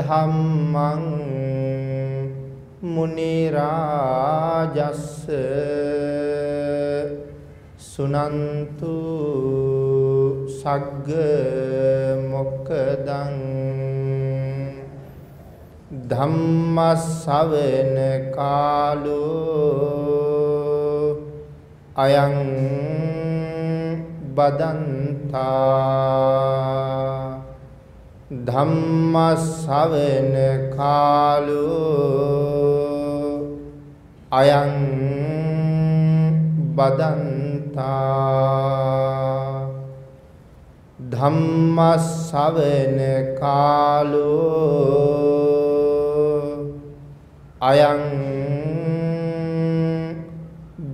සද්ධම්මං මුනි රාජස්ස සුනන්තු සග්ග මොක්කදං ධම්මස්සවන කාලෝ අයං බදන්තා ධම්මස්සවන කාලෝ අයං බදන්තා. ධම්මස්සවන කාලෝ අයං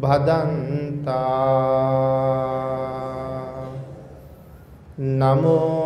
භදන්තා නමෝ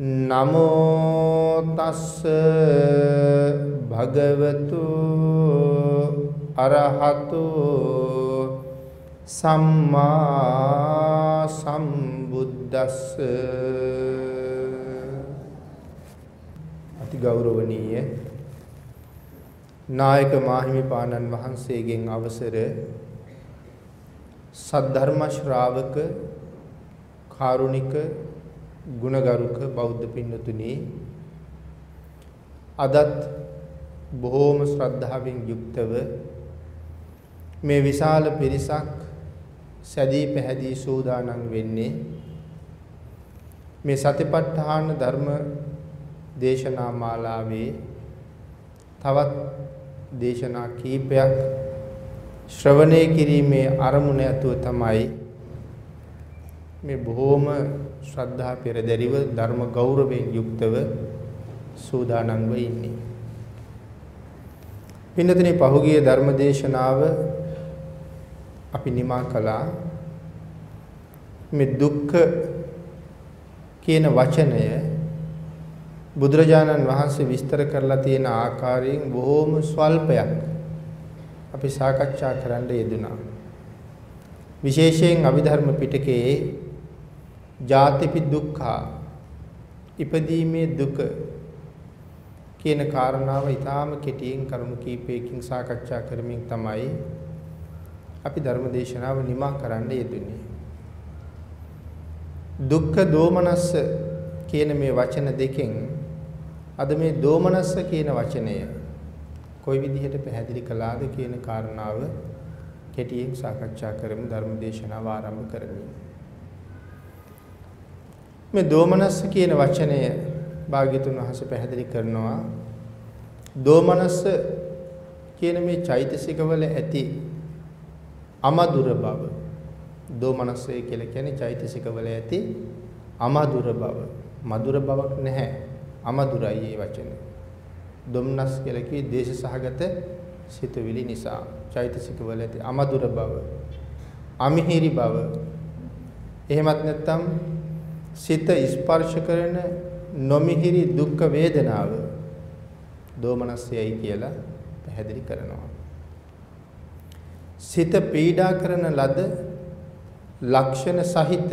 නමෝ තස්ස භගවතු අරහතු සම්මා සම්බුද්දස්ස. අති ගෞරවනීය නායක මාහිමිපාණන් වහන්සේගෙන් අවසර සද්ධර්ම ශ්‍රාවක කාරුණික ගුණගරුක බෞද්ධ පින්නතුනි අදත් බොහෝම ශ්‍රද්ධාවෙන් යුක්තව මේ විශාල පිරිසක් සැදී පැහැදී සූදානම් වෙන්නේ මේ සතිපට්ඨාන ධර්ම දේශනා මාලාවේ තවත් දේශනා කීපයක් ශ්‍රවණය කිරීමේ අරමුණ ඇතුව තමයි මේ බොහෝම ශ්‍රද්ධා පෙරදැරිව ධර්ම ගෞරවයෙන් යුක්තව සූදානම්ව ඉන්නේ. පින්නතනේ පහුගිය ධර්ම දේශනාව අපි නිමා කළා මේ දුක්ඛ කියන වචනය බුදුරජාණන් වහන්සේ විස්තර කරලා තියෙන ආකාරයෙන් බොහෝම ස්වල්පයක් අපි සාකච්ඡා කරන්න යෙදුනා. විශේෂයෙන් අභිධර්ම පිටකයේ ජාතිපි දුක්ඛා ඉපදීමේ දුක කියන කාරණාව ඊටාම කෙටියෙන් කරුණු කීපයකින් සාකච්ඡා කරමින් තමයි අපි ධර්ම දේශනාව නිමා කරන්න යෙදුනේ. දුක්ඛ දෝමනස්ස කියන මේ වචන දෙකෙන් අද මේ දෝමනස්ස කියන වචනය කොයි විදිහට පැහැදිලි කළාද කියන කාරණාව කෙටියෙන් සාකච්ඡා කරමු ධර්ම දේශනාව ආරම්භ කරමින්. මේ දෝමනස්ස කියන වචනය භාග්‍යතුන් වහන්සේ පැහැදිලි කරනවා. දෝමනස්ස කියන මේ චෛතසිකවල ඇති අමදුර බව. දෝමනස්සය කියලා කියන්නේ චෛතසිකවල ඇති අමදුර බව. මధుර බවක් නැහැ. අමදුරයි මේ වචනේ. දොම්නස් කියලා කිව්වේ දේශ සහගත සිතුවිලි නිසා. චෛතසිකවල ඇති අමදුර බව. අමිහිරි බව. එහෙමත් නැත්නම් සිත ස්පර්ශ කරන නොමිහිරි දුක් වේදනාව දෝමනස්සයයි කියලා පැහැදිලි කරනවා සිත පීඩා කරන ලද ලක්ෂණ සහිත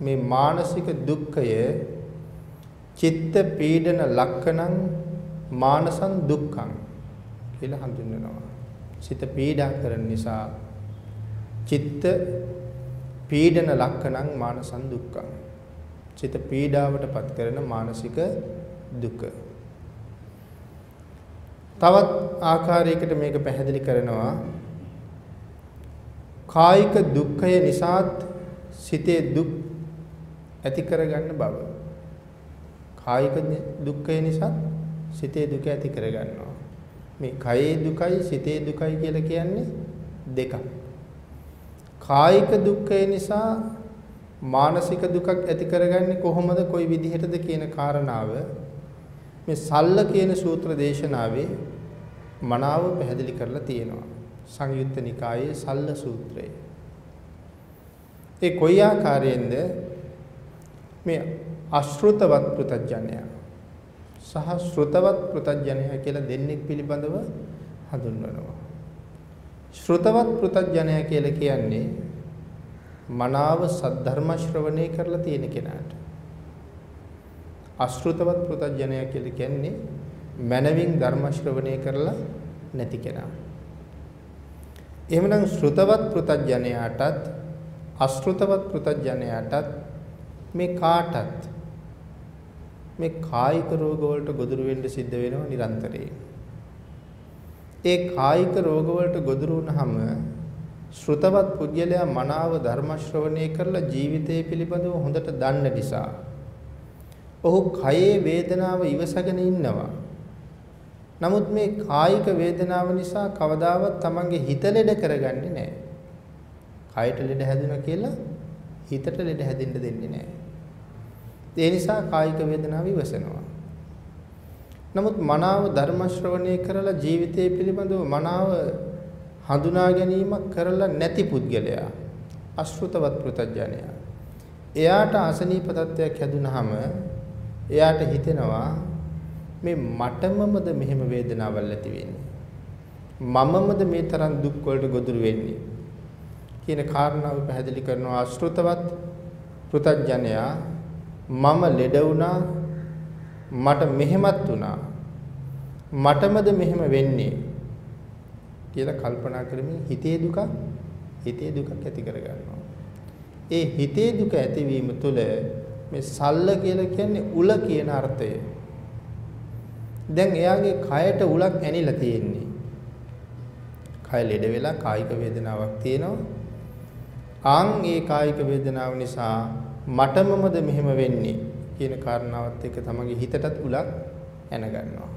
මේ මානසික දුක්ඛය චිත්ත පීඩන ලක්ෂණං මානසං දුක්ඛං කියලා හඳුන්වනවා. සිත පීඩා කරන නිසා චිත්ත පීඩන ලක්ෂණං මානසං දුක්ඛං. චිත පීඩාවටපත් කරන මානසික දුක. තවත් ආකාරයකට මේක පැහැදිලි කරනවා කායික දුක්ඛය නිසාත් සිතේ දුක් ඇති කරගන්න බව. කායික දුක්ඛය නිසා සිතේ දුක ඇති කරගන්නවා. මේ කයේ දුකයි සිතේ දුකයි කියලා කියන්නේ දෙකක්. කායික දුක්ඛය නිසා මානසික දුකක් ඇති කරගන්නේ කොහොමද කොයි විදිහටද කියන කාරණාව මේ සල්ල කියන සූත්‍ර දේශනාවේ මනාව පැහැදිලි කරලා තියෙනවා. සංයුත්ත නිකායේ සල්ල සූත්‍රය. ඒ කොයි ආකාරයෙන්ද මේ අශෘතවත් පෘතජ්ජනය සහ ශ්‍රුතවත් පෘතජ්ජනය කියලා දෙන්නෙක් පිළිබඳව හඳුන්වනවා. ශ්‍රුතවත් පෘතජ්ජනය කියලා කියන්නේ මනාව සද්ධර්ම ශ්‍රවණය කරලා තියෙන කෙනාට. අශෘතවත් පෘතජ්ජනය කියලා කියන්නේ මනවින් ධර්ම ශ්‍රවණය කරලා නැති කෙනා. එහෙමනම් ශ්‍රුතවත් පෘතජ්ජනයාටත් අශෘතවත් පෘතජ්ජනයාටත් මේ කාටත් මේ කායික රෝග වලට ගොදුරු වෙන්න සිද්ධ වෙනවා නිරන්තරයෙන්. ඒ කායික රෝග වලට ගොදුරු වුනහම ශ්‍රුතවත් පුද්ගලයා මනාව ධර්ම ශ්‍රවණය කරලා ජීවිතය පිළිබඳව හොඳට දන්න නිසා ඔහු කයේ වේදනාව ඉවසගෙන ඉන්නවා. නමුත් මේ කායික වේදනාව නිසා කවදාවත් Tamange හිත ලෙඩ කරගන්නේ නැහැ. කයට ලෙඩ හැදුණා කියලා හිතට ලෙඩ හැදෙන්න දෙන්නේ නැහැ. ඒ නිසා කායික වේදනාව ඉවසනවා. නමුත් මනාව ධර්ම ශ්‍රවණය කරලා ජීවිතය පිළිබඳව මනාව හඳුනා ගැනීමක් කරලා නැති පුද්ගලයා අශෘතවත් පෘතජ්ජනයා. එයාට අසනීප තත්ත්වයක් හැදුනහම එයාට හිතෙනවා මේ මටමමද මෙහෙම වේදනාවල් ඇති වෙන්නේ. මමමද මේ තරම් දුක් වලට ගොදුරු වෙන්නේ. කියන කාරණාව පැහැදිලි කරනවා අශෘතවත් පෘතජ්ජනයා මම ලෙඩ වුණා මට මෙහෙමත් වුණා මටමද මෙහෙම වෙන්නේ කියලා කල්පනා කරමින් හිතේ දුක හිතේ දුකක් ඇති කරගන්නවා. ඒ හිතේ දුක ඇතිවීම තුළ මේ සල්ල කියලා කියන්නේ උල කියන අර්ථය. දැන් එයාගේ කයට උලක් ඇනිලා තියෙන්නේ. කය ලෙඩ වෙලා කායික වේදනාවක් තියෙනවා. ආන් ඒ කායික වේදනාව නිසා මටමමද මෙහෙම වෙන්නේ කියන කාරණාවත් එක්ක තමගේ හිතටත් උලක් ඇන ගන්නවා.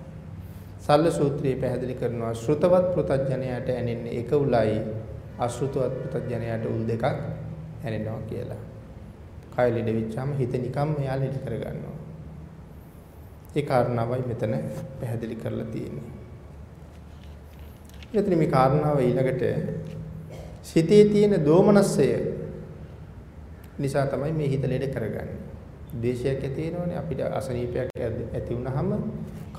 සල්ල සූත්‍රයේ පැහැදිලි කරනවා ශ්‍රුතවත් පෘතජ්ජනයට ඇනෙන්නේ එක උලයි අශෘතවත් පෘතජ්ජනයට උල් දෙකක් ඇනෙනවා කියලා. කය ලෙඩ වෙච්චාම හිත නිකම්ම එයා ලෙඩ කරගන්නවා. ඒ කාරණාවයි මෙතන පැහැදිලි කරලා තියෙන්නේ. එතන මේ කාරණාව ඊළඟට සිතේ තියෙන දෝමනස්සය නිසා තමයි මේ හිත ලෙඩ කරගන්නේ. ද්වේෂයක් ඇති වෙනවනේ අපිට අසනීපයක් ඇති වුනහම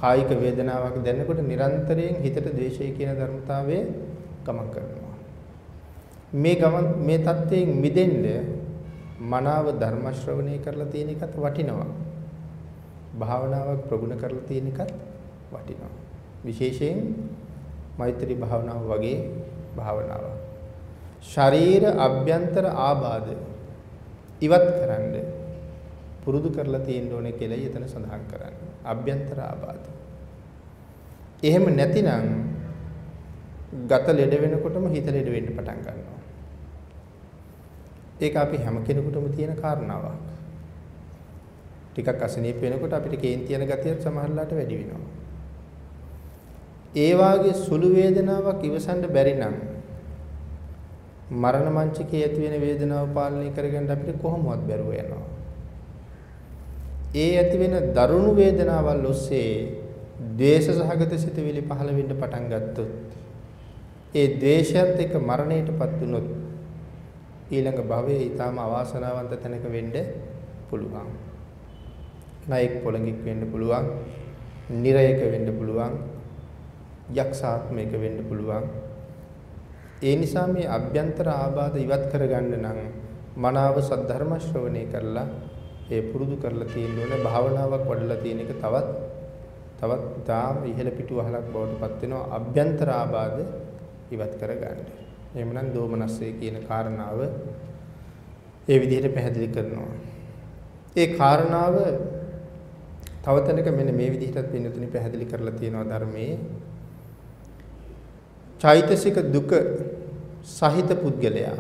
කායික වේදනාවක් දැනෙනකොට නිරන්තරයෙන් හිතට ද්වේෂය කියන ධර්මතාවය ගමන් කරනවා. මේ ගමන් මේ தත්වයෙන් මිදෙන්න මනාව ධර්ම ශ්‍රවණය කරලා තියෙන එකත් වටිනවා. භාවනාවක් ප්‍රගුණ කරලා තියෙන එකත් වටිනවා. විශේෂයෙන් මෛත්‍රී භාවනාව වගේ භාවනාවක්. ශරීර අභ්‍යන්තර ආබාධ ඉවත් කරන්න පුරුදු කරලා තියෙන්න ඕනේ කියලා එතන සඳහන් කරන්නේ. අභ්‍යන්තර ආබාධ. එහෙම නැතිනම් ගත ලෙඩ වෙනකොටම හිත ලෙඩ වෙන්න පටන් ගන්නවා. ඒක අපි හැම කෙනෙකුටම තියෙන කාරණාවක්. ටිකක් අසනීප වෙනකොට අපිට කේන්ති යන ගතියත් සමහරලාට වැඩි වෙනවා. ඒ වාගේ සුළු වේදනාවක් ඉවසන්න බැරි නම් මරණ මංචකයේ ඇති වෙන වේදනාව පාලනය කරගන්න අපිට කොහොමවත් බැරුව යනවා. ඒ ඇති වෙන දරුණු වේදනාවල් ඔස්සේ ද්වේෂ සහගත සිතුවිලි පහළ වෙන්න පටන් ගත්තොත් ඒ ද්වේෂයත් එක්ක මරණයටපත් වුනොත් ඊළඟ භවයේ ඊටාම අවාසනාවන්ත තැනක වෙන්න පුළුවන්. නායක පොළඟික් වෙන්න පුළුවන්. නිරයක වෙන්න පුළුවන්. යක්ෂාත්මයක වෙන්න පුළුවන්. ඒ නිසා මේ අභ්‍යන්තර ආබාධ ඉවත් කරගන්න නම් මනාව සද්ධර්ම ශ්‍රවණය කරලා ඒ පුරුදු කරලා තියෙන්න ඕනේ භාවනාවක් වඩලා තියෙන එක තවත් තවත් තාම ඉහළ පිටුවහලක් බවට පත් වෙනවා අභ්‍යන්තර ආබාධ ඉවත් කරගන්න. එහෙමනම් දෝමනස්සේ කියන කාරණාව ඒ විදිහට පැහැදිලි කරනවා. ඒ කාරණාව තව තැනක මෙන්න මේ විදිහටත් පින්නතුනි පැහැදිලි කරලා තියෙනවා ධර්මයේ චෛතසික දුක සහිත පුද්ගලයා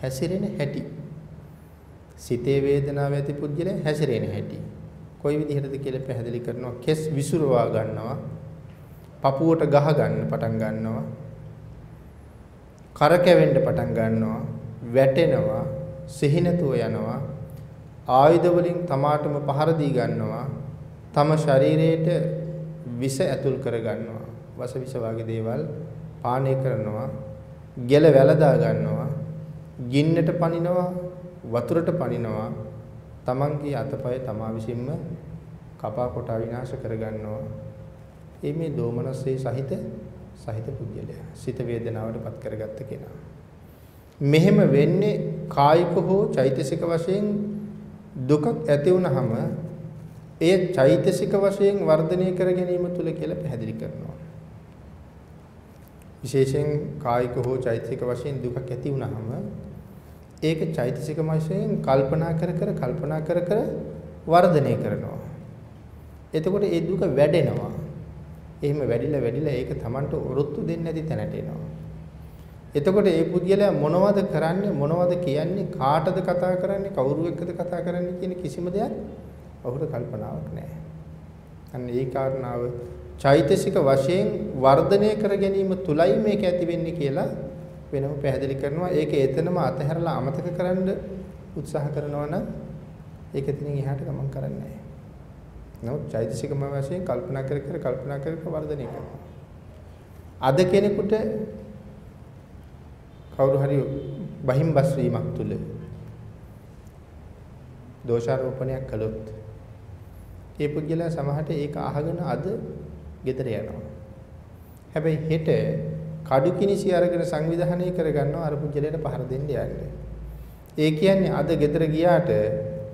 හැසිරෙන හැටි සිතේ වේදනාව ඇති පුද්ගලයා හැසිරෙන හැටි කොයි විදිහටද කියලා පැහැදිලි කරනවා. කෙස් විසුරවා ගන්නවා. පපුවට ගහ ගන්න පටන් ගන්නවා. කරකැවෙන්න පටන් ගන්නවා. වැටෙනවා. සිහිනතුව යනවා. ආයුධ වලින් තමාටම පහර දී ගන්නවා. තම ශරීරයට විස ඇතුල් කර ගන්නවා. වස විස වගේ දේවල් පානය කරනවා. ගෙල වැළදා ගන්නවා. ගින්නට පනිනවා. වතුරට පනිනවා. තමන්ගේ අතපය තමා විසින්ම කපා කොටා විනාශ කර ගන්නවා. ඒ මේ දෝමනස්සේ සහිත සහිත පුද්ගලයා. සිත වේදනාවට පත් කරගත්ත කෙනා. මෙහෙම වෙන්නේ කායික හෝ චෛතසික වශයෙන් දුකක් ඇති වුනහම එය චෛතසික වශයෙන් වර්ධනය කර ගැනීම තුල කියලා පැහැදිලි කරනවා. විශේෂයෙන් කායික හෝ චෛතසික වශයෙන් දුකක් ඇති වුනහම ඒක චෛතසික වශයෙන් කල්පනා කර කර කල්පනා කර කර වර්ධනය කරනවා. එතකොට ඒ දුක වැඩෙනවා. එහෙම වැඩිලා වැඩිලා ඒක Tamanට ඔරොත්තු දෙන්නේ නැති තැනට එනවා. එතකොට ඒ පුද්ගලයා මොනවද කරන්නේ මොනවද කියන්නේ කාටද කතා කරන්නේ කවුරු එක්කද කතා කරන්නේ කියන කිසිම දෙයක් ඔහුට කල්පනාවක් නැහැ. අන්න ඒ කාරණාව චෛතසික වශයෙන් වර්ධනය කර ගැනීම තුලයි මේක ඇති වෙන්නේ කියලා වෙනම පැහැදිලි කරනවා. ඒක එතනම අතහැරලා අමතක කරන්න උත්සාහ කරනවා නම් ඒක එතනින් එහාට ගමන් කරන්නේ නැහැ. නමුත් චෛතසිකම වශයෙන් කල්පනා කර කර කල්පනා කර කර වර්ධනය කරනවා. අද කෙනෙකුට කවුරු හරි බහිම්බස් වීමක් තුල දෝෂාරෝපණයක් කළොත් ඒ පුද්ගලයා සමහරට ඒක අහගෙන අද ගෙදර යනවා. හැබැයි හෙට කඩු කිනිසි අරගෙන සංවිධානය කරගන්නවා අර පුජ්‍යලයට පහර දෙන්න යන්නේ. ඒ කියන්නේ අද ගෙදර ගියාට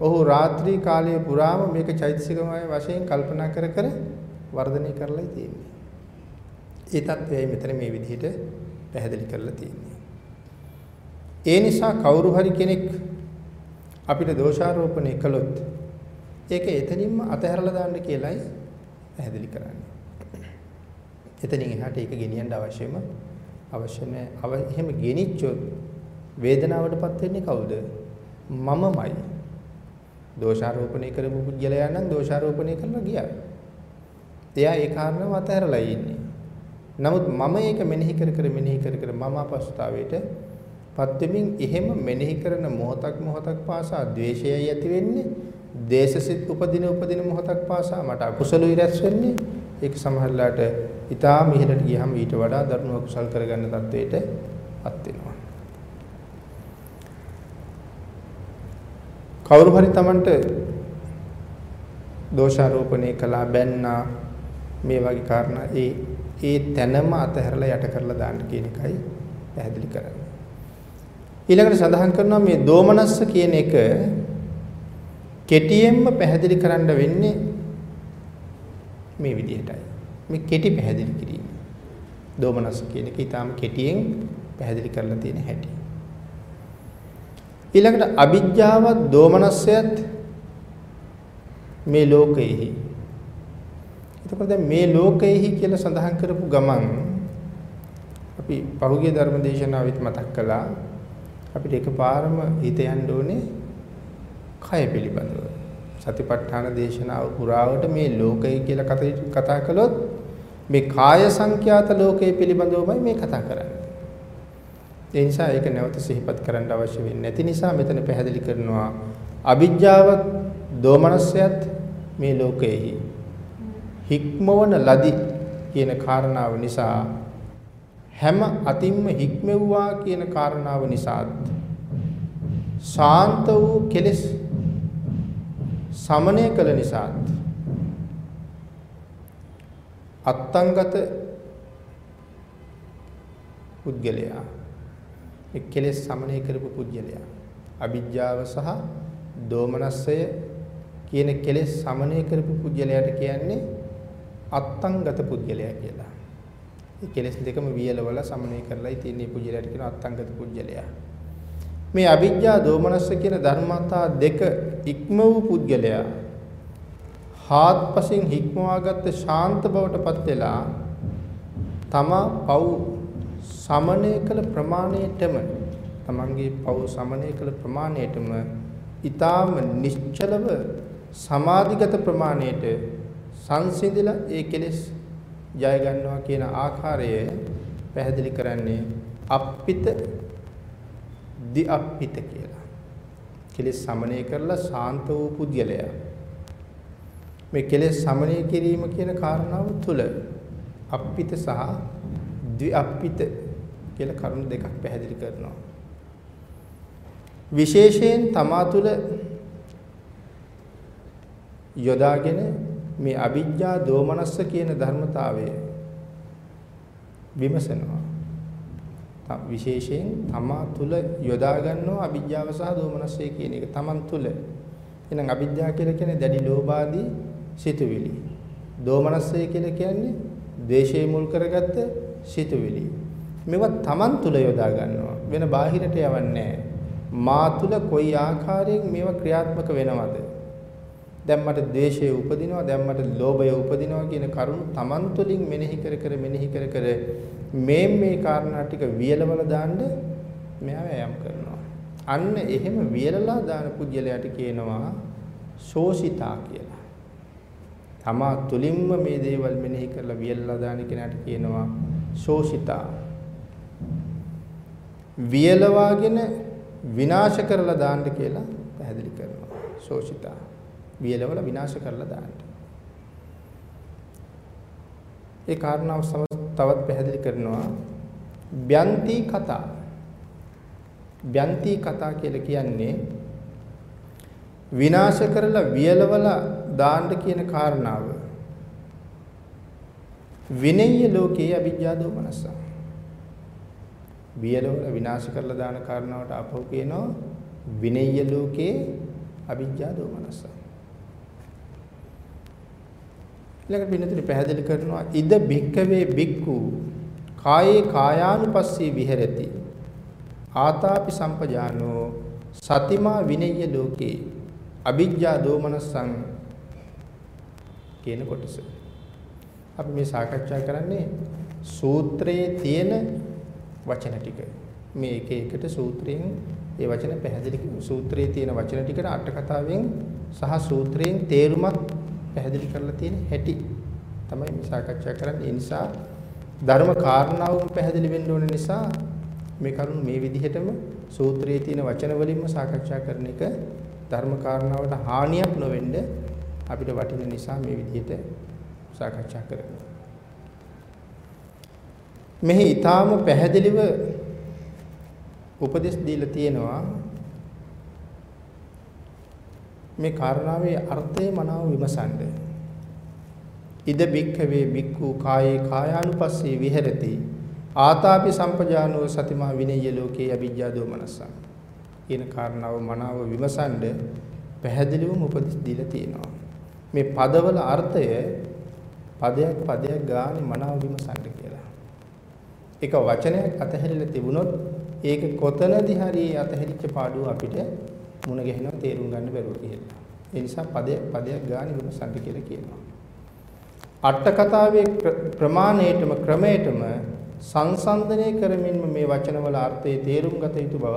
ඔහු රාත්‍රී කාලය පුරාම මේක චෛතසිකමය වශයෙන් කල්පනා කර කර වර්ධනය කරලා තියෙන්නේ. ඒ தත්වයයි මෙතන මේ විදිහට පැහැදිලි කරලා තියෙන්නේ. ඒ නිසා කවුරු හරි කෙනෙක් අපිට දෝෂාරෝපණය කළොත් ඒක එතනින්ම අතහැරලා දාන්න කියලයි පැහැදිලි කරන්නේ. එතනින් එහාට ඒක ගෙනියන්න අවශ්‍යම අවශ්‍ය නැහැ. අව එහෙම ගෙනිච්චොත් වේදනාවටපත් වෙන්නේ කවුද? මමමයි. දෝෂාරෝපණය කරපු පුද්ගලයා නම් දෝෂාරෝපණය කරලා ගියා. එයා ඒ කාරණාව අතහැරලා ඉන්නේ. නමුත් මම ඒක මෙනෙහි කර කර මෙනෙහි කර කර මම අපස්ථාවයට පත් වෙමින් එහෙම මෙනෙහි කරන මොහොතක් මොහොතක් පාසා ද්වේෂයයි ඇති වෙන්නේ. දේශසිත උපදින උපදින මොහොතක් පාසා මට අකුසලුයි රැස් වෙන්නේ. ඒක සමහරලාට ඊටා මිහිරට ගියහම ඊට වඩා දරුණු අකුසල් කරගන්න තත්වයට පත් වෙනවා. කවුරු හරි Tamanට දෝෂාරෝපණය කළා බැන්නා මේ වගේ කාරණා ඒ ඒ තැනම අතහැරලා යට කරලා දාන්න කියන එකයි පැහැදිලි කරන්නේ. ඊළඟට සඳහන් කරනවා මේ දෝමනස්ස කියන එක කෙටියෙන්ම පැහැදිලි කරන්න වෙන්නේ මේ විදිහටයි. මේ කෙටි පැහැදිලි කිරීම. දෝමනස කියන එක ඊටාම කෙටියෙන් පැහැදිලි කරලා තියෙන හැටි. ඊළඟට අවිජ්ජාවත් දෝමනස්සයත් මේ ලෝකයේහි. එතකොට දැන් මේ ලෝකයේහි කියලා සඳහන් කරපු ගමන් අපි පහුගිය ධර්ම දේශනාවෙත් මතක් කළා අපිට එකපාරම හිත යන්න ඕනේ කය පිළිබඳව. සතිපට්ඨාන දේශනාව පුරාවට මේ ලෝකය කියලා කතා කළොත් මේ කාය සංඛ්‍යාත ලෝකය පිළිබඳවමයි මේ කතා කරන්නේ. ඒ නිසා ඒක නැවත සිහිපත් කරන්න අවශ්‍ය වෙන්නේ නැති නිසා මෙතන පැහැදිලි කරනවා අවිජ්ජාවත් දෝමනස්යත් මේ ලෝකයේහි හික්මවන ලදි කියන කාරණාව නිසා හැම අතින්ම හික්මෙව්වා කියන කාරණාව නිසාත් ශාන්ත වූ කෙලෙස් සමනය කළ නිසාත් අත්තංගත පුද්ගලයා ඒ කෙලෙස් සමනය කරපු පුද්ගලයා අවිජ්ජාව සහ දෝමනස්සය කියන කෙලෙස් සමනය කරපු පුද්ගලයාට කියන්නේ අත්තංගත පුද්ගලයා කියලා. ඒ කෙලෙස් දෙකම වියලවල සමනය කරලායි තියෙන පුද්ගලයාට කියන අත්තංගත පුද්ගලයා. මේ අවිජ්ජා දෝමනස්ස කියන ධර්මතා දෙක ඉක්ම වූ පුද්ගලයා හාත්පසින් හික්මවාගත්ත ශාන්ත බවටපත් වෙලා තමා පව් සමනය කළ ප්‍රමාණයටම තමන්ගේ පව් සමනය කළ ප්‍රමාණයටම ඊටාම නිශ්චලව සමාධිගත ප්‍රමාණයට සංසිඳිලා ඒ කෙලෙස් ජය ගන්නවා කියන ආකාරය පැහැදිලි කරන්නේ අප්පිත දි අප්පිත කියලා. කෙලෙස් සමනය කරලා ශාන්ත වූ පුද්ගලයා. මේ කෙලෙස් සමනය කිරීම කියන කාරණාව තුල අප්පිත සහ ද්වි අප්පිත කියලා කරුණු දෙකක් පැහැදිලි කරනවා. විශේෂයෙන් තමා තුළ යොදාගෙන මේ අවිජ්ජා දෝමනස්ස කියන ධර්මතාවය විමසනවා. විශේෂයෙන් තමා තුළ යොදා ගන්නවා අවිජ්ජාව සහ දෝමනස්සය කියන එක තමන් තුළ. එහෙනම් අවිජ්ජා කියලා කියන්නේ දැඩි ලෝභාදී සිතුවිලි. දෝමනස්සය කියලා කියන්නේ ද්වේෂය මුල් කරගත්ත සිතුවිලි. මේවා තමන් තුළ යොදා ගන්නවා. වෙන බාහිරට යවන්නේ මා තුළ කොයි ආකාරයෙන් මේවා ක්‍රියාත්මක වෙනවද? දැන් මට ද්වේෂය උපදිනවා, දැන් මට ලෝභය උපදිනවා කියන කරුණු තමන් තුළින් මෙනෙහි කර කර මෙනෙහි කර කර මේ මේ කාරණා ටික වියලවල දාන්න මෙයා වෑයම් කරනවා. අන්න එහෙම වියලලා දාන පුජ්‍යලයට කියනවා සෝසිතා කියලා. තමා තුලින්ම මේ දේවල් මෙනෙහි කරලා වියලලා දාන කෙනාට කියනවා සෝසිතා. වියලවාගෙන විනාශ කරලා දාන්න කියලා පැහැදිලි කරනවා. සෝසිතා. වියලවල විනාශ කරලා දාන්න. ඒ කාරණාව තවත් පැහැදිලි කරනවා. බ්‍යන්ති කතා. බ්‍යන්ති කතා කියලා කියන්නේ විනාශ කරලා වියලවල දාන්න කියන කාරණාව. විනය්‍ය ලෝකයේ අවිජ්ජා දෝමනස. වියලවල විනාශ කරලා දාන කාරණාවට අපහු කියනවා විනය්‍ය ලෝකයේ අවිජ්ජා දෝමනස. ඊළඟට බිනතුනි පැහැදිලි කරනවා ඉද භික්කවේ භික්ඛු කායේ කායානුපස්සී විහෙරති ආතාපි සම්පජානෝ සතිමා විනය්‍ය ලෝකේ අවිජ්ජා දෝමනස්සං කියන කොටස. අපි මේ සාකච්ඡා කරන්නේ සූත්‍රයේ තියෙන වචන ටික. මේ එක එකට සූත්‍රයෙන් ඒ වචන පැහැදිලි සූත්‍රයේ තියෙන වචන ටිකට අට කතාවෙන් සහ සූත්‍රයෙන් තේරුමක් පැහැදිලි කරලා තියෙන හැටි තමයි මේ සාකච්ඡා කරන්නේ. ඒ නිසා ධර්ම කාරණාවම පැහැදිලි වෙන්න ඕන නිසා මේ කරුණු මේ විදිහටම සූත්‍රයේ තියෙන වචන වලින්ම සාකච්ඡා කරන එක ධර්ම කාරණාවට හානියක් නොවෙන්න අපිට වටින නිසා මේ විදිහට සාකච්ඡා කරනවා. මෙහි ඊටාම පැහැදිලිව උපදෙස් දීලා තියෙනවා මේ කාරණාවේ අර්ථය මනාව විමසන්න. ඉද බික්ඛවේ බික්ඛු කායේ කායානුපස්සී විහෙරති ආතාපි සම්පජානෝ සතිමා විනය්‍ය ලෝකේ අවිජ්ජා දෝමනසං කියන කාරණාව මනාව විමසන්න පැහැදිලිවම උපදෙස් දීලා තියෙනවා. මේ පදවල අර්ථය පදයක් පදයක් ගානේ මනාව විමසන්න කියලා. එක වචනයක් අතහැරිලා තිබුණොත් ඒක කොතනදී හරි අතහැරිච්ච පාඩුව අපිට මුණ ගැහෙනවා තේරුම් ගන්න බැරුව කියලා. ඒ නිසා පදයක් පදයක් ගානේ විමසන්න කියලා කියනවා. අට කතාවේ ප්‍රමාණයටම ක්‍රමයටම සංසන්දනය කරමින්ම මේ වචනවල අර්ථයේ තේරුම් ගත යුතු බව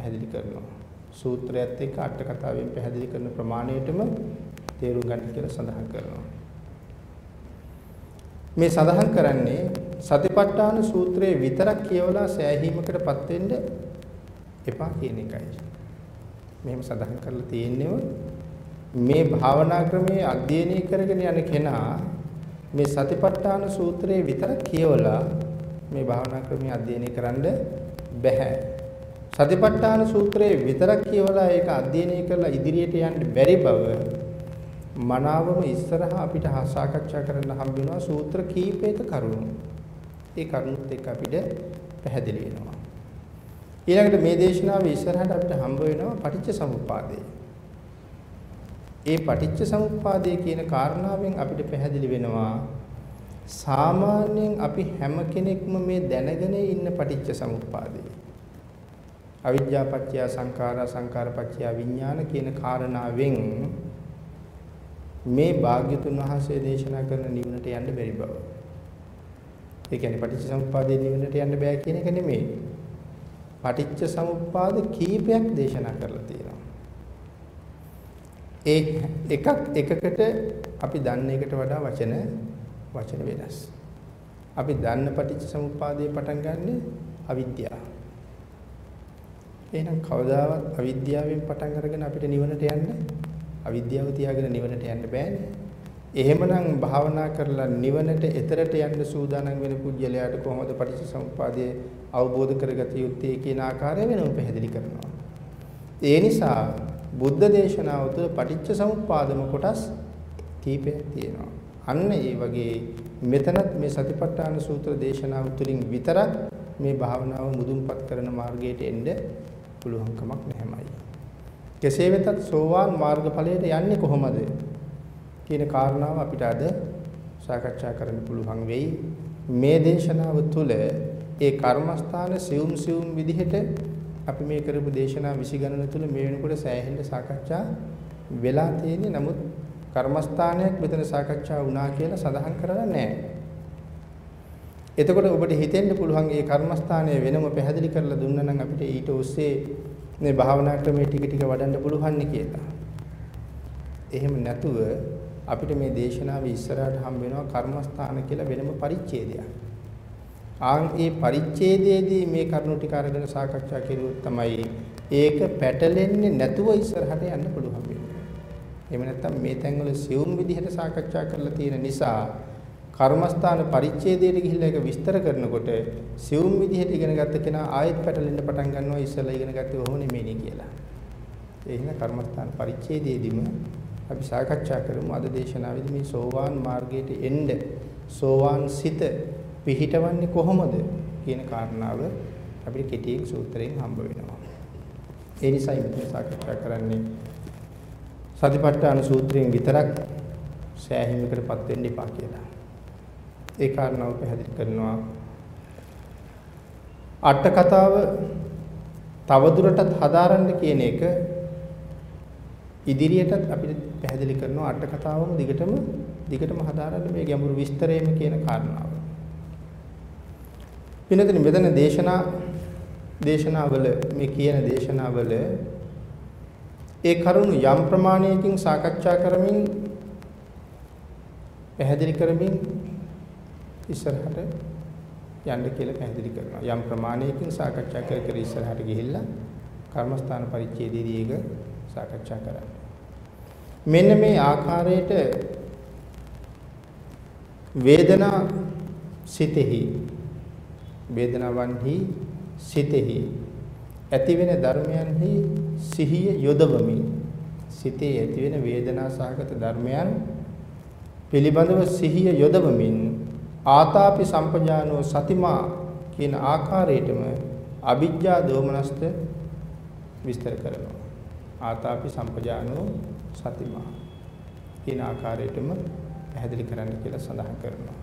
පැහැදිලි කරනවා. සූත්‍රයත් එක්ක අට කතාවෙන් පැහැදිලි කරන ප්‍රමාණයටම තේරුම් ගන්න කියලා සඳහන් කරනවා. මේ සඳහන් කරන්නේ සතිපට්ඨාන සූත්‍රයේ විතරක් කියවලා සෑහීමකටපත් වෙන්න එපා කියන එකයි. මෙහෙම සඳහන් කරලා තියෙන්නේව මේ භාවනා ක්‍රමයේ අධ්‍යයනය කරගෙන යන කෙනා මේ සතිපට්ඨාන සූත්‍රයේ විතර කියවලා මේ භාවනා ක්‍රමයේ අධ්‍යයනය කරන්න බෑ. සතිපට්ඨාන සූත්‍රයේ විතරක් කියවලා ඒක අධ්‍යයනය කරලා ඉදිරියට යන්න බැරි බව මනාවම ඉස්සරහා අපිට සාකච්ඡා කරන්න හම්බ වෙනවා සූත්‍ර කීපයක කරුණු. ඒ කරුණුත් එක්ක අපිට පැහැදිලි වෙනවා. ඊළඟට මේ දේශනාවේ ඉස්සරහට අපිට හම්බ වෙනවා පටිච්ච සමුප්පාදය. ඒ පටිච්ච සමුප්පාදය කියන කාරණාවෙන් අපිට පැහැදිලි වෙනවා සාමාන්‍යයෙන් අපි හැම කෙනෙක්ම මේ දැනගෙන ඉන්න පටිච්ච සමුප්පාදය. අවිද්‍යා පත්‍ය සංඛාරා සංඛාර පත්‍ය විඥාන කියන කාරණාවෙන් මේ භාග්‍යතුන් වහන්සේ දේශනා කරන නිවනට යන්න බැරි බව. ඒ කියන්නේ පටිච්ච සමුප්පාදයේ නිවනට යන්න බෑ කියන එක නෙමෙයි. පටිච්ච සමුප්පාද කීපයක් දේශනා කරලා තියෙනවා. ඒ එකක් එකකට අපි දන්න එකට වඩා වචන වචන වෙනස්. අපි දන්න පටිච්ච සමුප්පාදයේ පටන් ගන්නෙ අවිද්‍යාව. එහෙනම් කවදාවත් අවිද්‍යාවෙන් පටන් අරගෙන අපිට නිවනට යන්න අවිද්‍යාව තියාගෙන නිවනට යන්න බෑනේ. එහෙමනම් භාවනා කරලා නිවනට එතරට යන්න සූදානම් වෙන පුජ්‍යලයාට කොහොමද පටිච්චසමුප්පාදයේ අවබෝධ කරගත යුත්තේ කියන ආකාරය වෙනම පැහැදිලි කරනවා. ඒ නිසා බුද්ධ දේශනාව තුළ පටිච්චසමුප්පාදම කොටස් කීපයක් තියෙනවා. අන්න ඒ වගේ මෙතනත් මේ සතිපට්ඨාන සූත්‍ර දේශනාව තුළින් විතරක් මේ භාවනාව මුදුන්පත් කරන මාර්ගයට එන්න පුළුවන්කමක් නැහැමයි. කෙසේ වෙතත් සෝවාන් මාර්ගඵලයට යන්නේ කොහොමද කියන කාරණාව අපිට අද සාකච්ඡා කරන්න පුළුවන් වෙයි. මේ දේශනාව තුළ ඒ කර්මස්ථාන සියුම් සියුම් විදිහට අපි මේ කරපු දේශනා 20 ගණන තුළ මේ වෙනකොට සෑහෙන්න සාකච්ඡා වෙලා තියෙන්නේ. නමුත් කර්මස්ථානයක් මෙතන සාකච්ඡා වුණා කියලා සඳහන් කරලා නැහැ. එතකොට ඔබට හිතෙන්න පුළුවන් මේ කර්මස්ථානය වෙනම පැහැදිලි කරලා දුන්නා නම් අපිට ඊට ඔස්සේ මේ භාවනා ක්‍රමයේ ටික ටික වඩන්න පුළුවන් කියලා. එහෙම නැතුව අපිට මේ දේශනාවේ ඉස්සරහට හම් වෙනවා කර්මස්ථාන කියලා වෙනම පරිච්ඡේදයක්. ආන් ඒ පරිච්ඡේදයේදී මේ කරුණු ටික අරගෙන සාකච්ඡා කෙරුවොත් තමයි ඒක පැටලෙන්නේ නැතුව ඉස්සරහට යන්න පුළුවන් වෙන්නේ. එහෙම නැත්නම් මේ තැන්වල සියුම් විදිහට සාකච්ඡා කරලා තියෙන නිසා කර්මස්ථාන පරිච්ඡේදයට ගිහිල්ලා ඒක විස්තර කරනකොට සියුම් විදිහට ඉගෙන ගත්ත කෙනා ආයෙත් පැටලෙන්න පටන් ගන්නවා ඉස්සෙල්ලා ඉගෙන ගත්තේ ඔහොම නෙමෙයි කියලා. ඒ හින්දා කර්මස්ථාන පරිච්ඡේදයේදීම අපි සාකච්ඡා කරමු අද දේශනාවේදී මේ සෝවාන් මාර්ගයට එන්න සෝවාන් සිත පිහිටවන්නේ කොහොමද කියන කාරණාව අපිට කෙටියෙන් සූත්‍රයෙන් හම්බ වෙනවා. ඒ නිසායි මෙතන සාකච්ඡා කරන්නේ සතිපට්ඨාන සූත්‍රයෙන් විතරක් සෑහීමකටපත් වෙන්න එපා කියලා. ඒ කාරණාව පැහැදිලි කරනවා. අට කතාව තවදුරටත් හදාරන්න කියන එක ඉදිරියටත් අපිට පැහැදිලි කරනවා අට කතාවම දිගටම දිගටම හදාරන්න මේ ගැඹුරු විස්තරයම කියන කාරණාව. පින්නතනි මෙතන දේශනා දේශනාවල මේ කියන දේශනාවල ඒ කරුණු යම් ප්‍රමාණයකින් සාකච්ඡා කරමින් පැහැදිලි කරමින් ඉස්සරහට යන්න කියලා පැහැදිලි කරනවා. යම් ප්‍රමාණයකින් සාකච්ඡා කර කර ඉස්සරහට ගිහිල්ලා කර්මස්ථාන පරිච්ඡේදයේදී ඒක සාකච්ඡා කරන්න. මෙන්න මේ ආකාරයට වේදනා සිතෙහි වේදනාවන්හි සිතෙහි ඇතිවෙන ධර්මයන්හි සිහිය යොදවමින් සිතේ ඇතිවෙන වේදනා සහගත ධර්මයන් පිළිබඳව සිහිය යොදවමින් ආතාපි සම්පජානෝ සතිමා කියන ආකාරයටම අවිජ්ජා දෝමනස්ත විස්තර කරනවා. ආතාපි සම්පජානෝ සතිමා කියන ආකාරයටම පැහැදිලි කරන්න කියලා සඳහන් කරනවා.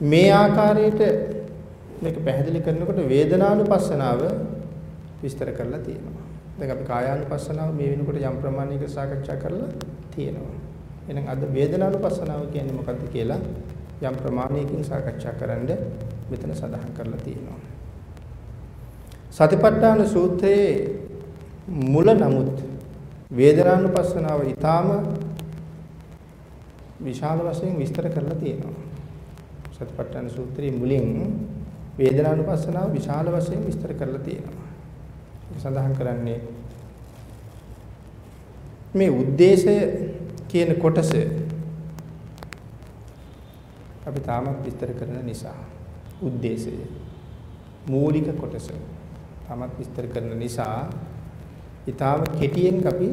මේ ආකාරයට මේක පැහැදිලි කරනකොට වේදනානුපස්සනාව විස්තර කරලා තියෙනවා. දැන් අපි කායානුපස්සනාව මේ වෙනකොට යම් ප්‍රමාණයක සාකච්ඡා කරලා තියෙනවා. එහෙනම් අද වේදනානුපස්සනාව කියන්නේ මොකක්ද කියලා යම් ප්‍රමාණයකින් සාකච්ඡා කරන්න මෙතන සඳහන් කරලා තියෙනවා. සතිපට්ඨාන සූත්‍රයේ මුල නමුත් වේදනානුපස්සනාව ඊටාම විශාල වශයෙන් විස්තර කරලා තියෙනවා. සතිපට්ඨාන සූත්‍රයේ මුලින් වේදනානුපස්සනාව විශාල වශයෙන් විස්තර කරලා තියෙනවා. සඳහන් කරන්නේ මේ ಉದ್ದೇಶය කියන කොටස අපි තාමත් විස්තර කරන නිසා ಉದ್ದೇಶය මූලික කොටස තාමත් විස්තර කරන නිසා ඊටාම කෙටියෙන් අපි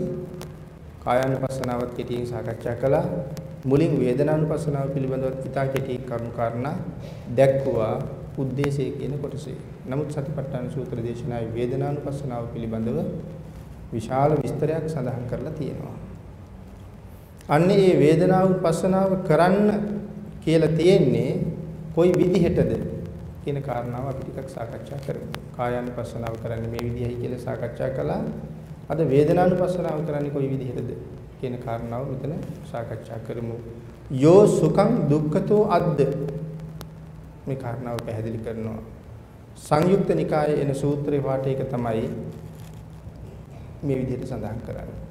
කායानुපස්සනාවත් කෙටියෙන් සාකච්ඡා කළා. මුලින් වේදනානුපස්සනාව පිළිබඳව ඉතා කෙටි කරුණු කාරණා දැක්වුවා ಉದ್ದೇಶය කියන කොටසේ. නමුත් සතිපට්ඨාන සූත්‍ර දේශනාවේ වේදනානුපස්සනාව පිළිබඳව විශාල විස්තරයක් සඳහන් කරලා තියෙනවා. අන්නේ මේ වේදනානුපස්සනාව කරන්න කියලා තියෙන්නේ කොයි විදිහටද කියන කාරණාව අපි ටිකක් සාකච්ඡා කරමු. කායානුපස්සනාව කරන්නේ මේ විදිහයි කියලා සාකච්ඡා කළා. අද වේදනානුපස්සනාව කරන්නේ කොයි විදිහටද කියන කාරණාව මෙතන සාකච්ඡා කරමු. යෝ සුඛං දුක්ඛතෝ අද්ද මේ කාරණාව පැහැදිලි කරනවා. සංයුක්ත නිකායේ එන සූත්‍රේ පාඨයක තමයි මේ විදිහට සඳහන් කරන්නේ.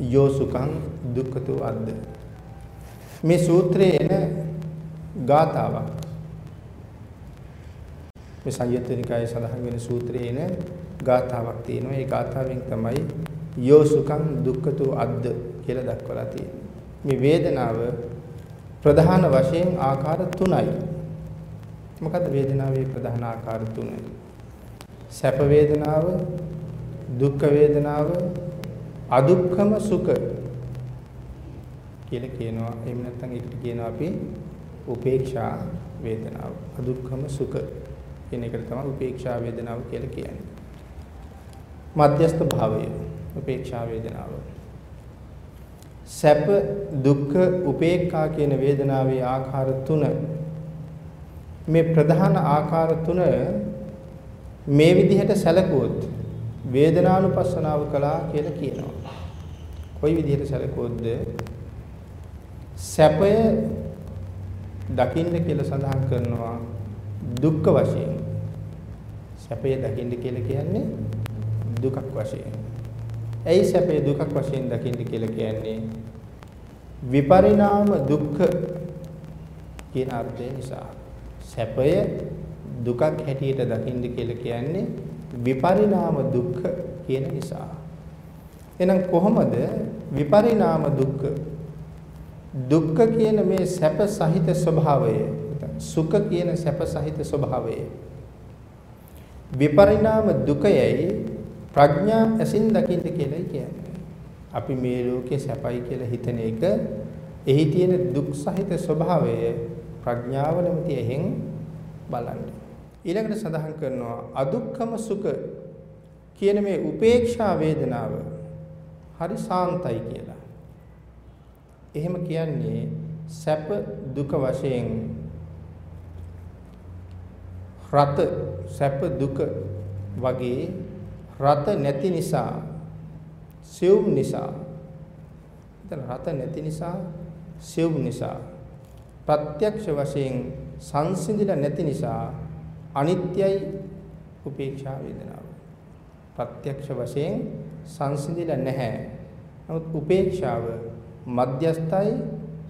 යෝ සුඛං දුක්ඛතෝ අද්ද. මේ සූත්‍රයේ එන ගාතාවක් මේ සංයුත්තනිකායේ සඳහන් වෙන සූත්‍රයේ එන ගාතාවක් තියෙනවා. ඒ ගාතාවෙන් තමයි යෝ සුඛං දුක්ඛතෝ අද්ද කියලා දක්වලා තියෙන්නේ. මේ වේදනාව ප්‍රධාන වශයෙන් ආකාර තුනයි. මොකද වේදනාවේ ප්‍රධාන ආකාර තුනයි? සැප වේදනාව දුක්ඛ වේදනාව අදුක්ඛම සුඛ කියලා කියනවා. එහෙම නැත්නම් ඒකට කියනවා අපි උපේක්ෂා වේදනාව. අදුක්ඛම සුඛ කියන එකට තමයි උපේක්ෂා වේදනාව කියලා කියන්නේ. මධ්‍යස්ථ භාවය උපේක්ෂා වේදනාව. සැප දුක්ඛ උපේක්ඛා කියන වේදනාවේ ආකාර තුන මේ ප්‍රධාන ආකාර තුන මේ විදිහට සැලකුවොත් වේදනානුපස්සනාව කළා කියලා කියනවා. කොයි විදිහට සැලකුවොත්ද සැපය දකින්න කියලා සඳහන් කරනවා දුක්ඛ වශයෙන්. සැපය දකින්න කියලා කියන්නේ දුකක් වශයෙන්. ඇයි සැපය දුකක් වශයෙන් දකින්න කියලා කියන්නේ විපරිණාම දුක්ඛ කියන අර්ථය නිසා. සැපය දුකක් හැටියට දකින්න කියලා කියන්නේ විපරිණාම දුක්ඛ කියන නිසා. එහෙනම් කොහොමද විපරිණාම දුක්ඛ දුක්ඛ කියන මේ සැප සහිත ස්වභාවය සුඛ කියන සැප සහිත ස්වභාවය විපරිණාම දුකයයි ප්‍රඥා ඇසින් දකින්න කියලායි කියන්නේ. අපි මේ ලෝකේ සැපයි කියලා හිතන එක එහි තියෙන දුක් සහිත ස්වභාවය ප්‍රඥාව නැමැති එහෙන් බලන්න. ඊළඟට සඳහන් කරනවා අදුක්ඛම සුඛ කියන මේ උපේක්ෂා වේදනාව හරි සාන්තයි කියලා. එහෙම කියන්නේ සැප දුක වශයෙන් රත සැප දුක වගේ රත නැති නිසා සියුම් නිසා එතන රත නැති නිසා සියුම් නිසා ප්‍රත්‍යක්ෂ වශයෙන් සංසිඳිලා නැති නිසා අනිත්‍යයි උපේක්ෂා වේදනාව ප්‍රත්‍යක්ෂ වශයෙන් සංසිඳිලා නැහැ නමුත් උපේක්ෂාව මධ්‍යස්ථයි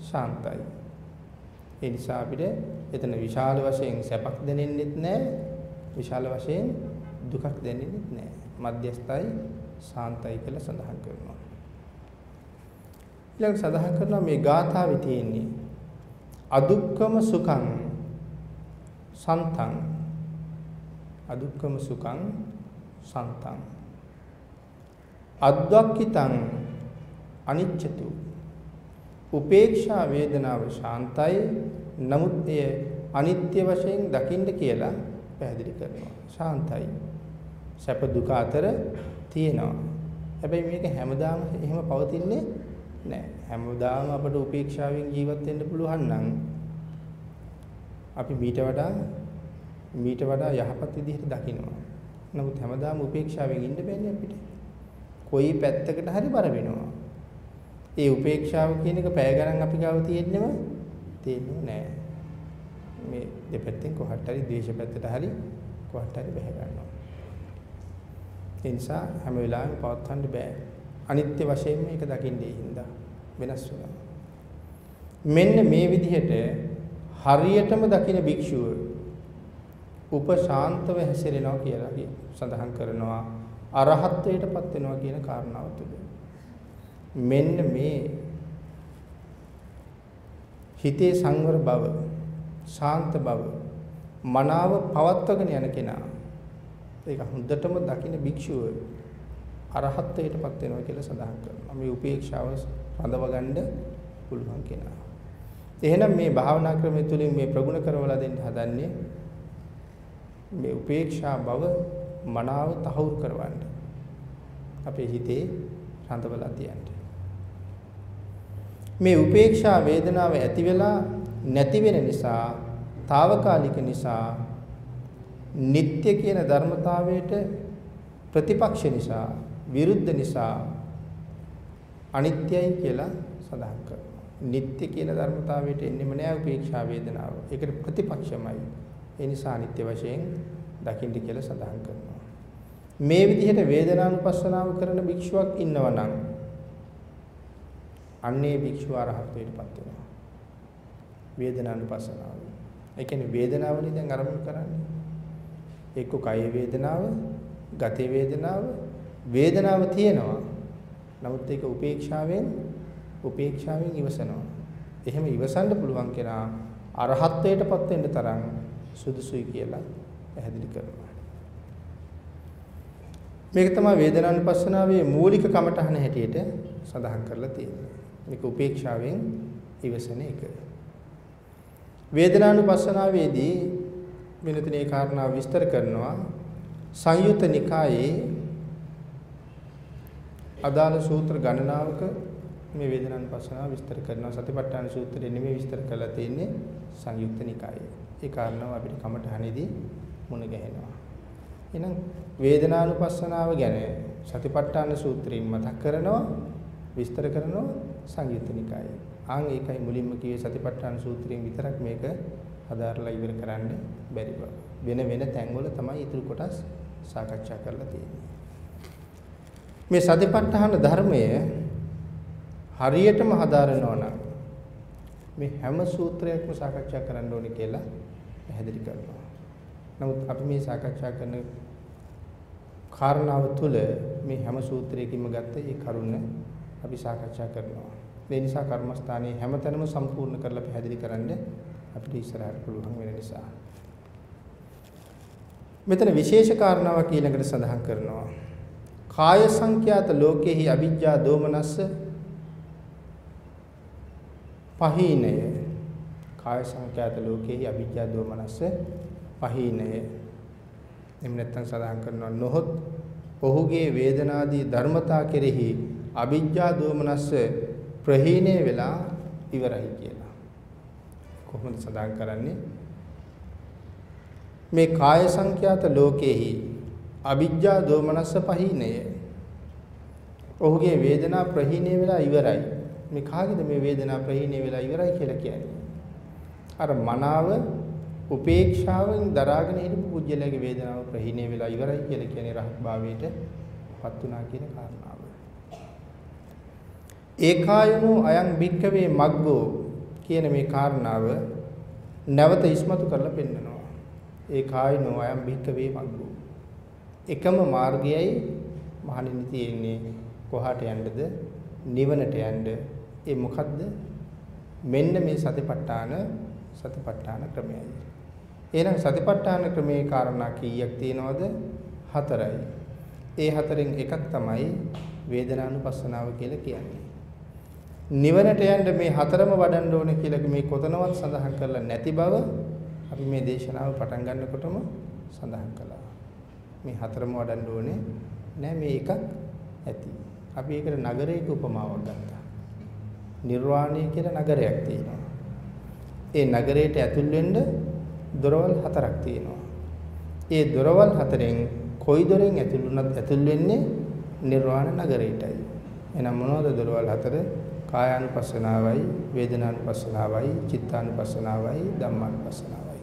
ශාන්තයි. ඒ නිසා අපිට එතන විශාල වශයෙන් සැපක් දැනෙන්නෙත් නැහැ. විශාල වශයෙන් දුකක් දැනෙන්නෙත් නැහැ. මධ්‍යස්ථයි ශාන්තයි කියලා සඳහන් කරනවා. ඊළඟ සඳහන් කරනවා මේ ගාථාවේ තියෙන්නේ අදුක්කම සුඛං සන්තං අදුක්කම සුඛං සන්තං. අද්වක්කිතං අනිච්චතු. උපේක්ෂා වේදනාව ශාන්තයි. නමුත් එය අනිත්‍ය වශයෙන් දකින්න කියලා පැහැදිලි කරනවා. ශාන්තයි. සැප දුක අතර තියෙනවා. හැබැයි මේක හැමදාම එහෙම පවතින්නේ නැහැ. හැමදාම අපට උපේක්ෂාවෙන් ජීවත් වෙන්න පුළුවන් නම් අපි මීට වඩා මීට වඩා යහපත් විදිහට දකිනවා නමුත් හැමදාම උපේක්ෂාවෙන් ඉන්න බෑනේ අපිට කොයි පැත්තකට හරි බර වෙනවා ඒ උපේක්ෂාව කියන එක පැය ගණන් අපි ගාව තියෙන්නම තියෙන්නේ නැහැ. මේ දෙපැත්තෙන් කොහට හරි ද්වේෂ පැත්තට හරි කොහට හරි බැහැ ගන්නවා. ඒ නිසා හැම වෙලාවෙම පවත්වන්න බෑ. අනිත්‍ය වශයෙන් මේක දකින්නේ හින්දා වෙනස් වෙනවා. මෙන්න මේ විදිහට හරියටම දකින භික්ෂුව උපශාන්තව හැසිරෙනවා කියලා සඳහන් කරනවා අරහත්ත්වයටපත් වෙනවා කියන කාරණාව තුළ. මෙන්න මේ හිතේ සංවර බව, ශාන්ත බව, මනාව පවත්වගෙන යන කෙනා ඒක හොඳටම දකින භික්ෂුව අරහත්ත්වයටපත් වෙනවා කියලා සඳහන් කරනවා. මේ උපේක්ෂාව රඳව ගන්න පුළුවන් කෙනා. එහෙනම් මේ භාවනා ක්‍රමය තුළින් මේ ප්‍රගුණ කරවලා දෙන්න හදන්නේ මේ උපේක්ෂා බව මනාව තහවුරු කරවන්න. අපේ හිතේ රඳවලා තියන්න. මේ උපේක්ෂා වේදනාව ඇති වෙලා නැති වෙන නිසා, తాවකාලික නිසා, නিত্য කියන ධර්මතාවයට ප්‍රතිපක්ෂ නිසා, විරුද්ධ නිසා අනිත්‍යයි කියලා සඳහන් කරනවා. නিত্য කියන ධර්මතාවයට එන්නෙම නෑ උපේක්ෂා වේදනාව. ඒකට ප්‍රතිපක්ෂමයි. ඒ නිසා අනිත්‍ය වශයෙන් දකින්න කියලා සඳහන් කරනවා. මේ විදිහට වේදනානුපස්සනාව කරන භික්ෂුවක් ඉන්නවා නම් අන්නේ භික්ෂුව අරහත්ත්වයටපත් වෙනවා. වේදනානුපස්සනාව. ඒ කියන්නේ වේදනාවනේ දැන් අරමුණු කරන්නේ. එක්ක කය වේදනාව, ගතේ වේදනාව, වේදනාව තියෙනවා. නමුත් ඒක උපේක්ෂාවෙන් උපේක්ෂාවෙන් ඉවසනවා. එහෙම ඉවසන්න පුළුවන් කෙනා අරහත්ත්වයටපත් වෙන්න තරම් සුදුසුයි කියලා පැහැදිලි කරනවා. මේක තමයි වේදනානුපස්සනාවේ මූලික කමටහන හැටියට සඳහන් කරලා තියෙන්නේ. මේක උපේක්ෂාවෙන් ඉවසන එක. වේදනානුපස්සනාවේදී වෙනතනේ කාරණා විස්තර කරනවා සංයුත නිකායේ අදාළ සූත්‍ර ගණනාවක මේ වේදනානුපස්සනාව විස්තර කරනවා සතිපට්ඨාන සූත්‍රයේ නෙමෙයි විස්තර කරලා තියෙන්නේ සංයුක්ත නිකායේ. ඒ කාරණාව අපිට කමඨහනේදී මුණ ගැහෙනවා. එහෙනම් වේදනානුපස්සනාව ගැන සතිපට්ඨාන සූත්‍රයෙන් මතක් කරනවා විස්තර කරනවා සංයුත්ත නිකායේ. ආන් ඒකයි මුලින්ම කිව්වේ සතිපට්ඨාන සූත්‍රයෙන් විතරක් මේක හදාarලා ඉවර කරන්න බැරි බව. වෙන වෙන තැන්වල තමයි ඊටු කොටස් සාකච්ඡා කරලා තියෙන්නේ. මේ සතිපට්ඨාන ධර්මය හරියටම හදාරනවා නම් මේ හැම සූත්‍රයක්ම සාකච්ඡා කරන්න ඕනේ කියලා පැහැදිලි කරනවා. නමුත් අපි මේ සාකච්ඡා කරන කාරණාව තුළ මේ හැම සූත්‍රයකින්ම ගත්ත ඒ කරුණ අපි සාකච්ඡා කරනවා. ඒ නිසා කර්මස්ථානයේ හැමතැනම සම්පූර්ණ කරලා පැහැදිලි කරන්න අපිට ඉස්සරහට පුළුවන් වෙන නිසා. මෙතන විශේෂ කාරණාවක් ඊළඟට සඳහන් කරනවා. කාය සංඛ්‍යාත ලෝකෙහි අවිජ්ජා දෝමනස්ස පහීනය කාය සංඛ්‍යාත ලෝකෙහි අවිජ්ජා දෝමනස්ස පහීනය එම් නැත්තම් සඳහන් කරනවා නොහොත් ඔහුගේ වේදනාදී ධර්මතා කෙරෙහි අවිජ්ජා දෝමනස්ස ප්‍රහීණය වෙලා ඉවරයි කියලා. කොහොමද සඳහන් කරන්නේ? මේ කාය සංඛ්‍යාත ලෝකෙහි අවිජ්ජා දෝමනස්ස පහීනය. ඔහුගේ වේදනා ප්‍රහීණය වෙලා ඉවරයි. මේ කාගේද මේ වේදනා ප්‍රහීණය වෙලා ඉවරයි කියලා කියන්නේ? අර මනාව උපේක්ෂාවෙන් දරාගෙන හිටපු පුජ්‍යලයේ වේදනාව ප්‍රහීණය වෙලා ඉවරයි කියලා කියන්නේ රහත් භාවයට පත් වුණා කියන කාරණාව. ඒකායනෝ අයං භික්කවේ මග්ගෝ කියන මේ කාරණාව නැවත ඉස්මතු කරලා පෙන්නනවා. ඒකායනෝ අයං භික්කවේ මග්ගෝ. එකම මාර්ගයයි මහණෙනි තියෙන්නේ කොහාට යන්නද? නිවනට යන්න. ඒ මොකද්ද? මෙන්න මේ සතිපට්ඨාන සතිපට්ඨාන ක්‍රමයයි. එහෙනම් සතිපට්ඨාන ක්‍රමේ කාරණා කීයක් තියෙනවද? හතරයි. ඒ හතරෙන් එකක් තමයි වේදනානුපස්සනාව කියලා කියන්නේ. නිවනට යන්න මේ හතරම වඩන්න ඕනේ කියලා මේ කොතනවත් සඳහන් කරලා නැති බව අපි මේ දේශනාව පටන් ගන්නකොටම සඳහන් කළා. මේ හතරම වඩන්න ඕනේ නෑ මේ එකක් ඇති. අපි ඒකට නගරයක උපමාවක් ගත්තා. නිර්වාණය කියලා නගරයක් තියෙනවා. ඒ නගරයට ඇතුල් වෙන්න දොරවල් හතරක් තියෙනවා. ඒ දොරවල් හතරෙන් කොයි දොරෙන් ඇතුල් වුණත් ඇතුල් වෙන්නේ නිර්වාණ නගරයටයි. එහෙනම් මොනවද දොරවල් හතර? කායානුපස්සනාවයි, වේදනානුපස්සනාවයි, චිත්තානුපස්සනාවයි, ධම්මානුපස්සනාවයි.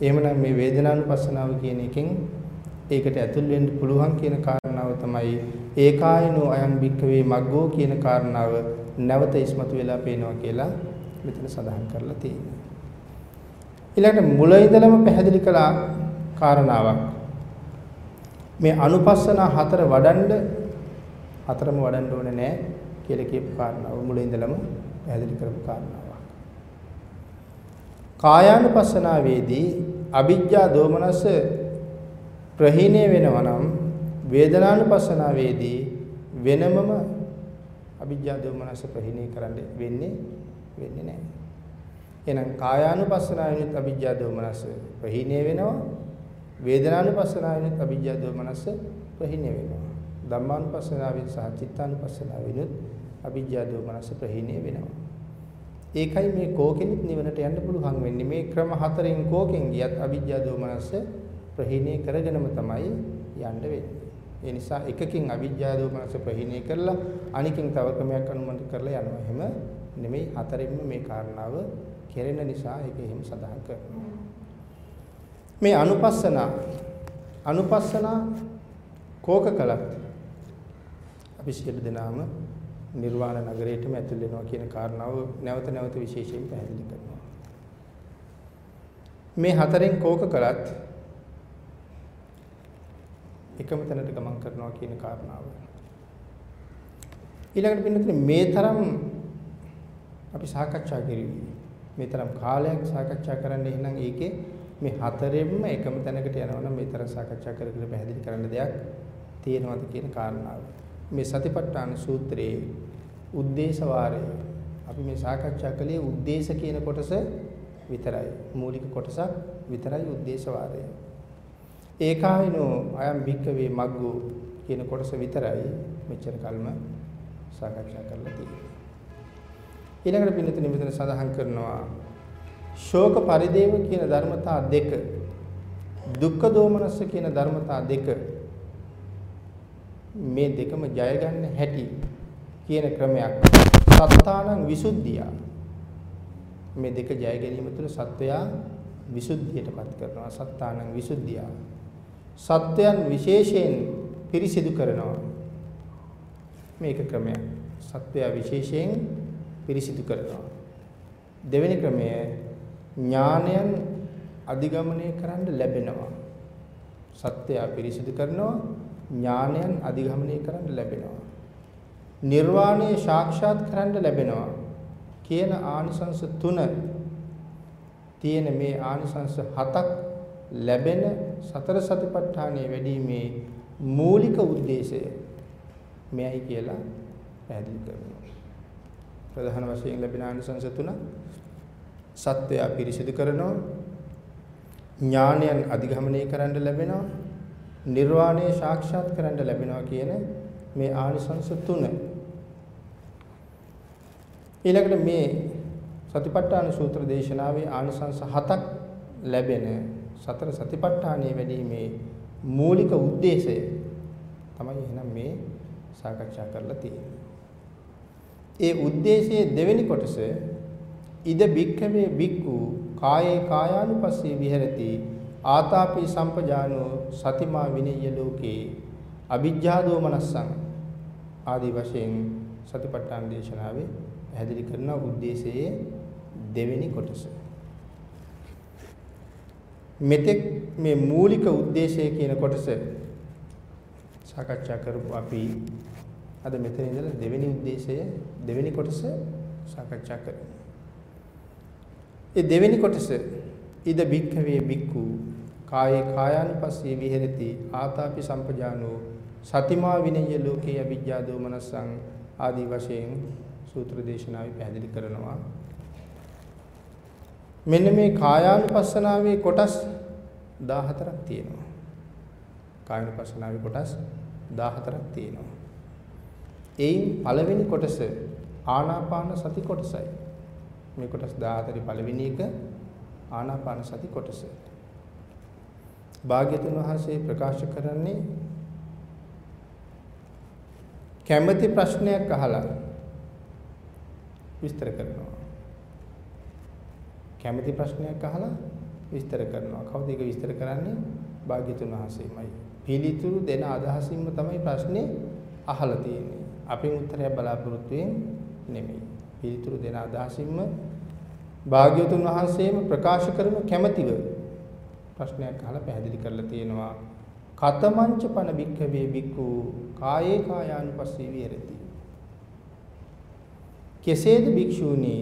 එහෙමනම් මේ වේදනානුපස්සනාව කියන එකෙන් ඒකට ඇතුල් වෙන්න පුළුවන් කියන කාරණාව තමයි ඒකායනෝ අයං භික්කවේ මග්ගෝ කියන කාරණාව නැවත ඉස්මතු වෙලා පේනවා කියලා මෙතන සඳහන් කරලා තියෙනවා. ඊළඟට මුල ඉඳලම පැහැදිලි කළ කාරණාවක් මේ අනුපස්සන හතර වඩන්ඩ හතරම වඩන්න ඕනේ නැහැ කියලා කියපු කාරණාව මුල ඉඳලම පැහැදිලි කරපු කාරණාවක්. කායානුපස්සනාවේදී අවිජ්ජා දෝමනස ප්‍රහීණය වෙනවා නම් වේදනානුපස්සනාවේදී වෙනමම අවිජ්ජා දෝමනස ප්‍රහීණය කරන්න වෙන්නේ වෙන්නේ නැහැ. එහෙනම් කායානුපස්සනාවෙනුත් අවිජ්ජා දෝමනස ප්‍රහීණය වෙනවා වේදනානුපස්සනාවෙනුත් අවිජ්ජා දෝමනස ප්‍රහීණය වෙනවා. ධම්මානුපස්සනාවෙන් සහ චිත්තානුපස්සනාවෙනුත් අවිජ්ජා දෝමනස ප්‍රහීණය වෙනවා. ඒකයි මේ කෝකෙනිත් නිවනට යන්න පුළුවන් වෙන්නේ. මේ ක්‍රම හතරෙන් කෝකෙන් ගියත් අවිජ්ජා දෝමනස ප්‍රහීණය කරගෙනම තමයි යන්න වෙන්නේ. ඒ නිසා එකකින් අවිජ්ජා දෝමනස ප්‍රහීණය කරලා අනිකින් තව ක්‍රමයක් අනුමත කරලා යනවා. එහෙම නෙමෙයි හතරින්ම මේ කාරණාව කෙරෙන නිසා ඒක එහෙම සඳහන් කරනවා. මේ අනුපස්සන අනුපස්සන කෝක කලක් අපි සියලු දෙනාම නිර්වාණ නගරයටම ඇතුල් වෙනවා කියන කාරණාව නැවත නැවත විශේෂයෙන් පැහැදිලි කරනවා. මේ හතරෙන් කෝක කළත් එකම තැනට ගමන් කරනවා කියන කාරණාව. ඊළඟට පින්නතුනේ මේ තරම් අපි සාකච්ඡා කරුවේ මේ තරම් කාලයක් සාකච්ඡා කරන්න එහෙනම් ඒකේ මේ හතරෙන්ම එකම තැනකට යනවනම් මේ තරම් සාකච්ඡා කර කර පැහැදිලි කරන්න දෙයක් තියෙනවද කියන කාරණාව. මේ සතිපට්ඨාන සූත්‍රයේ උද්දේශ වාරය අපි මේ සාකච්ඡා කළේ උද්දේශ කියන කොටස විතරයි. මූලික කොටසක් විතරයි උද්දේශ වාරය. ඒකායනෝ අයම් භික්කවේ මග්ගෝ කියන කොටස විතරයි මෙච්චර කල්ම සාකච්ඡා කරලා තියෙන්නේ. ඊළඟට පින්නතුනි මෙතන සඳහන් කරනවා ශෝක පරිදේව කියන ධර්මතා දෙක දුක්ඛ දෝමනස්ස කියන ධර්මතා දෙක මේ දෙකම ජය ගන්න හැටි කියන ක්‍රමයක්. සත්තානං විසුද්ධිය. මේ දෙක ජය ගැනීම තුළ සත්වයා විසුද්ධියටපත් කරනවා. සත්තානං විසුද්ධිය. සත්වයන් විශේෂයෙන් පිරිසිදු කරනවා. මේක ක්‍රමයක්. සත්වයා විශේෂයෙන් පිරිසිදු කරනවා. දෙවෙනි ක්‍රමය ඥානයන් අධිගමනය කරන්න ලැබෙනවා. සත්‍යය පිරිසිදු කරනවා ඥානයන් අධිගමනය කරන්න ලැබෙනවා. නිර්වාණය සාක්ෂාත් කරන්න ලැබෙනවා කියන ආනිසංස තුන තියෙන මේ ආනිසංස හතක් ලැබෙන සතර සතිපට්ඨානයේ වැඩිීමේ මූලික ಉದ್ದೇಶය මෙයයි කියලා පැහැදිලි කරනවා. ප්‍රධාන වශයෙන් ලැබෙන ආනිසංස තුන සත්‍යය පිරිසිදු කරනවා. ඥානයන් අධිගමනය කරන්න ලැබෙනවා. නිර්වාණය සාක්ෂාත් කරන්න ලැබෙනවා කියන මේ ආනිසංස තුන. ඊළඟට මේ සතිපට්ඨාන සූත්‍ර දේශනාවේ ආනිසංස හතක් ලැබෙන සතර සතිපට්ඨානයේ වැඩිීමේ මූලික ಉದ್ದೇಶය තමයි එහෙනම් මේ සාකච්ඡා කරලා තියෙන්නේ. ඒ ಉದ್ದೇಶයේ දෙවෙනි කොටස ඉද බික්කමේ බික්කු කායේ කායානුපස්සේ විහෙරති ආතාපි සම්පජානෝ සතිමා විනේය ලෝකේ අවිජ්ජාදෝ මනස්සං ආදී වශයෙන් සතිපට්ඨාන දේශනාවේ පැහැදිලි කරන ಉದ್ದೇಶයේ දෙවෙනි කොටස. මෙතෙක් මේ මූලික ಉದ್ದೇಶය කියන කොටස සාකච්ඡා කරපු අපි අද මෙතන ඉඳලා දෙවෙනි උද්දේශය දෙවෙනි කොටස සාකච්ඡා කරමු. ඒ දෙවෙනි කොටස ඉද භික්ඛවේ භික්ඛු කායේ කායානුපස්සී විහෙරති ආතාපි සම්පජානෝ සතිමා විනය ලෝකේ අවිජ්ජා දෝමනසං ආදී වශයෙන් සූත්‍ර දේශනාවේ පැහැදිලි කරනවා. මෙන්න මේ කායානුපස්සනාවේ කොටස් 14ක් තියෙනවා. කායනුපස්සනාවේ කොටස් 14ක් තියෙනවා. එයින් පළවෙනි කොටස ආනාපාන සති කොටසයි මේ කොටස් 14 පළවෙනි එක ආනාපාන සති කොටස භාග්‍යතුන් වහන්සේ ප්‍රකාශ කරන්නේ කැමැති ප්‍රශ්නයක් අහලා විස්තර කරනවා. කැමැති ප්‍රශ්නයක් අහලා විස්තර කරනවා. කවුද ඒක විස්තර කරන්නේ? භාග්‍යතුන් වහන්සේමයි. පිළිතුරු දෙන අදහසින්ම තමයි ප්‍රශ්නේ අහලා තියෙන්නේ. අපෙන් උත්තරයක් බලාපොරොත්තු නෙමෙයි. පිළිතුරු දෙන අදහසින්ම භාග්‍යතුන් වහන්සේම ප්‍රකාශ කරන කැමැතිව ප්‍රශ්නයක් අහලා පැහැදිලි කරලා තියෙනවා. කතමංච පන බික්කවේ බික්කු කායේ කායානුපස්සී විහෙරති කෙසේද භික්ෂූනි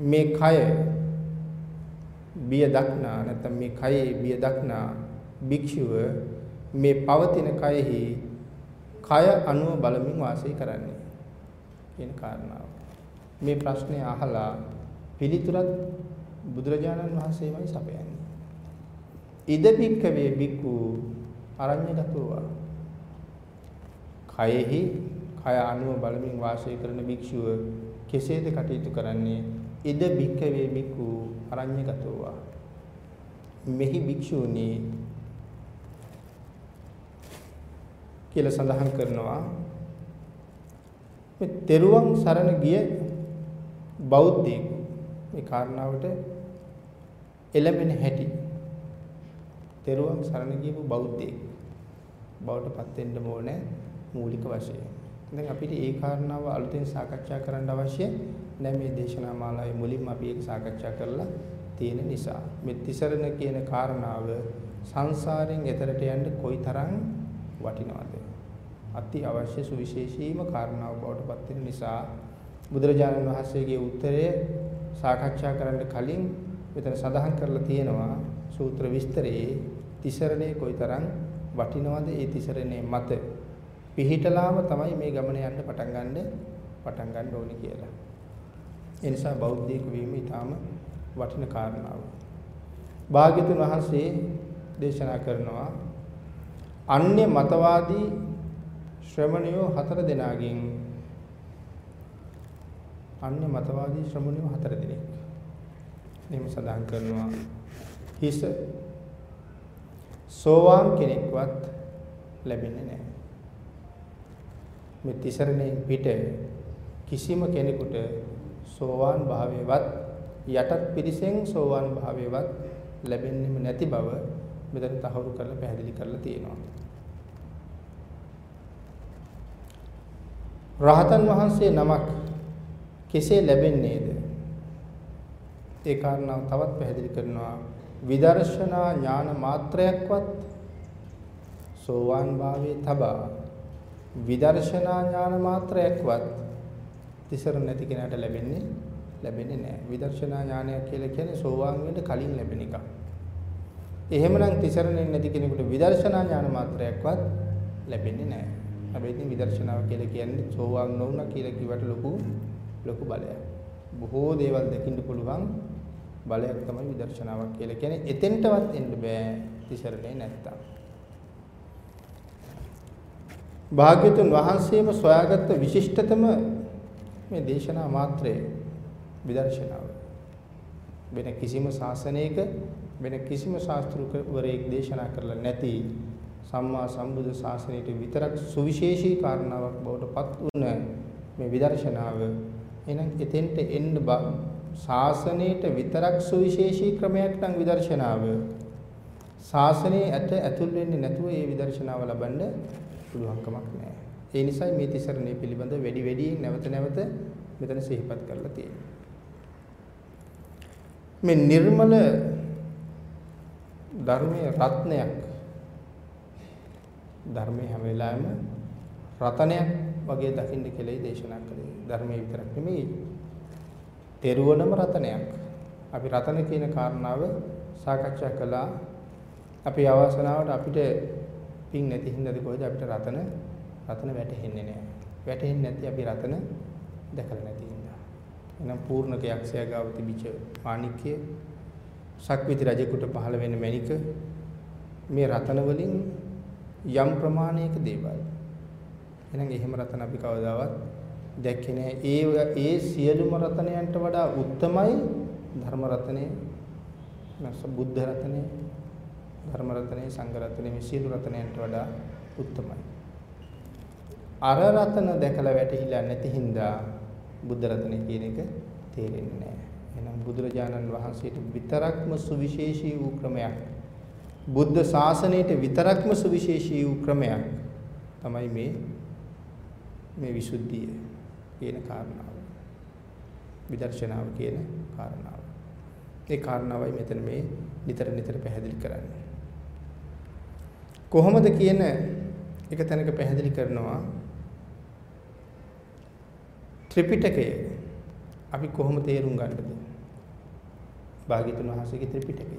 මේ කය බිය දක්නා නැත්නම් මේ කයේ බිය දක්නා භික්ෂුව මේ පවතින කයෙහි කය අනුව බලමින් වාසය කරන්නේ කියන කාරණාව. මේ ප්‍රශ්නේ අහලා පිළිතුරත් බුදුරජාණන් වහන්සේමයි සපයන්නේ. ඉද බික්කවේ බික්කු අරඤ්‍යගතෝවා. කයෙහි කය අනුව බලමින් වාසය කරන භික්ෂුව කෙසේද කටයුතු කරන්නේ? ඉද භික්කවේ භික්ඛු අරඤ්‍යගතෝවා. මෙහි භික්ෂූනි කියලා සඳහන් කරනවා. මේ තෙරුවන් සරණ ගිය බෞද්ධයෙකු මේ කාරණාවට එළඹෙන හැටි. තෙරුවන් සරණ ගියපු බෞද්ධයෙක්. බවට පත් වෙන්න ඕනේ මූලික වශයෙන්. දැන් අපිට ඒ කාරණාව අලුතෙන් සාකච්ඡා කරන්න අවශ්‍ය නැහැ. මේ දේශනා මාලාවේ මුලින්ම අපි ඒක සාකච්ඡා කරලා තියෙන නිසා. මේ තිසරණ කියන කාරණාව සංසාරයෙන් එතරට යන්න කොයිතරම් වටිනවද? අති අවශ්‍ය සුවිශේෂීම කාරණාව බවට පත් වෙන නිසා බුදුරජාණන් වහන්සේගේ උත්තරය සාකච්ඡා කරන්න කලින් මෙතන සඳහන් කරලා තියෙනවා සූත්‍ර විස්තරයේ තිසරණේ කොයිතරම් වටිනවද ඒ තිසරණේ මත පිහිටලාම තමයි මේ ගමන යන්න පටන් ගන්න පටන් ගන්න ඕනේ කියලා. ඒ නිසා බෞද්ධයෙකු වීම ඊටාම වටින කාරණාවක්. භාග්‍යතුන් වහන්සේ දේශනා කරනවා අන්‍ය මතවාදී ශ්‍රමණයෝ හතර දෙනාගෙන් අන්‍ය මතවාදී ශ්‍රමණයෝ හතර දෙනෙක්. එහෙම සඳහන් කරනවා හිස සෝවාන් කෙනෙක්වත් ලැබෙන්නේ නැහැ. මේ තිසරණේ පිට කිසිම කෙනෙකුට සෝවාන් භාවයවත් යටත් පිරිසෙන් සෝවාන් භාවයවත් ලැබෙන්නෙම නැති බව මෙතන තහවුරු කරලා පැහැදිලි කරලා තියෙනවා. රහතන් වහන්සේ නමක් කෙසේ ලැබෙන්නේද? ඒ කාරණාව තවත් පැහැදිලි කරනවා. විදර්ශනා ඥාන මාත්‍රයක්වත් සෝවාන් භාවයේ තබා විදර්ශනා ඥාන මාත්‍රයක්වත් තිසරණ නැති කෙනාට ලැබෙන්නේ ලැබෙන්නේ නැහැ. විදර්ශනා ඥානයක් කියලා කියන්නේ සෝවාන් වෙන්න කලින් ලැබෙන එකක්. එහෙමනම් තිසරණෙන් නැති කෙනෙකුට විදර්ශනා ඥාන මාත්‍රයක්වත් ලැබෙන්නේ නැහැ. හැබැයි ඉතින් විදර්ශනාව කියලා කියන්නේ සෝවාන් නොවුණා කියලා කිව්වට ලොකු ලොකු බලයක්. බොහෝ දේවල් දකින්න පුළුවන් බලයක් තමයි විදර්ශනාවක් කියලා කියන්නේ. එතෙන්ටවත් එන්න බෑ තිසරණේ නැත්තම්. භාග්‍යතුන් වහන්සේම සොයාගත්ත විශිෂ්ටතම මේ දේශනා මාත්‍රය විදර්ශනාව. වෙන කිසිම ශාසනයක වෙන කිසිම ශාස්ත්‍රවරයෙක් දේශනා කරලා නැති සම්මා සම්බුදු ශාසනයට විතරක් සුවිශේෂී කාරණාවක් බවට පත් වුණ මේ විදර්ශනාව එහෙනම් එතෙන්ට එන්න ශාසනයට විතරක් සුවිශේෂී ක්‍රමයක් නම් විදර්ශනාව ශාසනයේ ඇට ඇතුල් වෙන්නේ නැතුව මේ විදර්ශනාව ලබන්න පුළුවන්කමක් නැහැ. ඒ නිසායි මේ තිසරණය පිළිබඳ වැඩි වැඩියෙන් නැවත නැවත මෙතන සිහිපත් කරලා තියෙන්නේ. මේ නිර්මල ධර්මයේ රත්නයක් ධර්මයේ හැම වෙලාවෙම රතනයක් වගේ දකින්න කියලා දේශනා කළේ. ධර්මයේ විතරක් නෙමෙයි. තෙරුවනම රතනයක්. අපි රතන කියන කාරණාව සාකච්ඡා කළා. අපි අවසනාවට අපිට පින් නැති හින්දාද කොහෙද අපිට රතන රතන වැටහෙන්නේ නැහැ. වැටහෙන්නේ නැති අපි රතන දැකලා නැති හින්දා. එහෙනම් පූර්ණක යක්ෂයා ගාව තිබිච්ච මාණික්කය සක්විති රජෙකුට පහළ වෙන මණික මේ රතන වලින් යම් ප්‍රමාණයක දේවල්. එහෙනම් එහෙම රතන අපි කවදාවත් දැක්කේ නැහැ. ඒ ඒ සියලුම රතනයන්ට වඩා උත්තමයි ධර්ම රතනය. නැස බුද්ධ රතනය, ධර්ම රතනය, සංඝ රතනය මේ සියලු රතනයන්ට වඩා උත්තමයි. අර රතන දැකලා වැටහිලා නැති හින්දා බුද්ධ රතනය කියන එක තේරෙන්නේ නැහැ. එහෙනම් බුදුරජාණන් වහන්සේට විතරක්ම සුවිශේෂී වූ ක්‍රමයක් බුද්ධ ශාසනයට විතරක්ම සුවිශේෂී වූ ක්‍රමයක් තමයි මේ මේ විසුද්ධිය කියන කාරණාව. විදර්ශනාව කියන කාරණාව. ඒ කාරණාවයි මෙතන මේ නිතර නිතර පැහැදිලි කරන්නේ. කොහොමද කියන එක තැනක පැහැදිලි කරනවා ත්‍රිපිටකය අපි කොහොම තේරුම් ගන්නද? භාග්‍යතුන් වහන්සේගේ ත්‍රිපිටකය.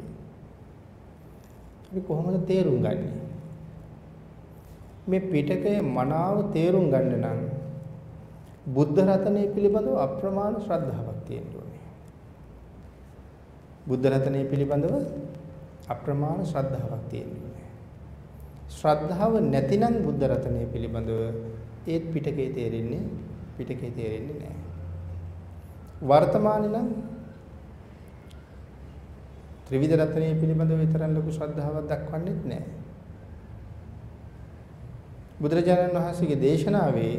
අපි කොහොමද තේරුම් ගන්නේ? මේ පිටකය මනාව තේරුම් ගන්න නම් බුද්ධ රතනය පිළිබඳව අප්‍රමාණ ශ්‍රද්ධාවක් තියෙන්න ඕනේ. බුද්ධ රතනය පිළිබඳව අප්‍රමාණ ශ්‍රද්ධාවක් තියෙන්න ඕනේ. ශ්‍රද්ධාව නැතිනම් බුද්ධ රතනය පිළිබඳව ඒත් පිටකේ තේරෙන්නේ පිටකේ තේරෙන්නේ නැහැ. වර්තමානයේ නම් ත්‍රිවිධ රත්නයේ පිළිබඳව විතරක් ලොකු ශ්‍රද්ධාවක් දක්වන්නේත් නැහැ. බුදුරජාණන් වහන්සේගේ දේශනාවේ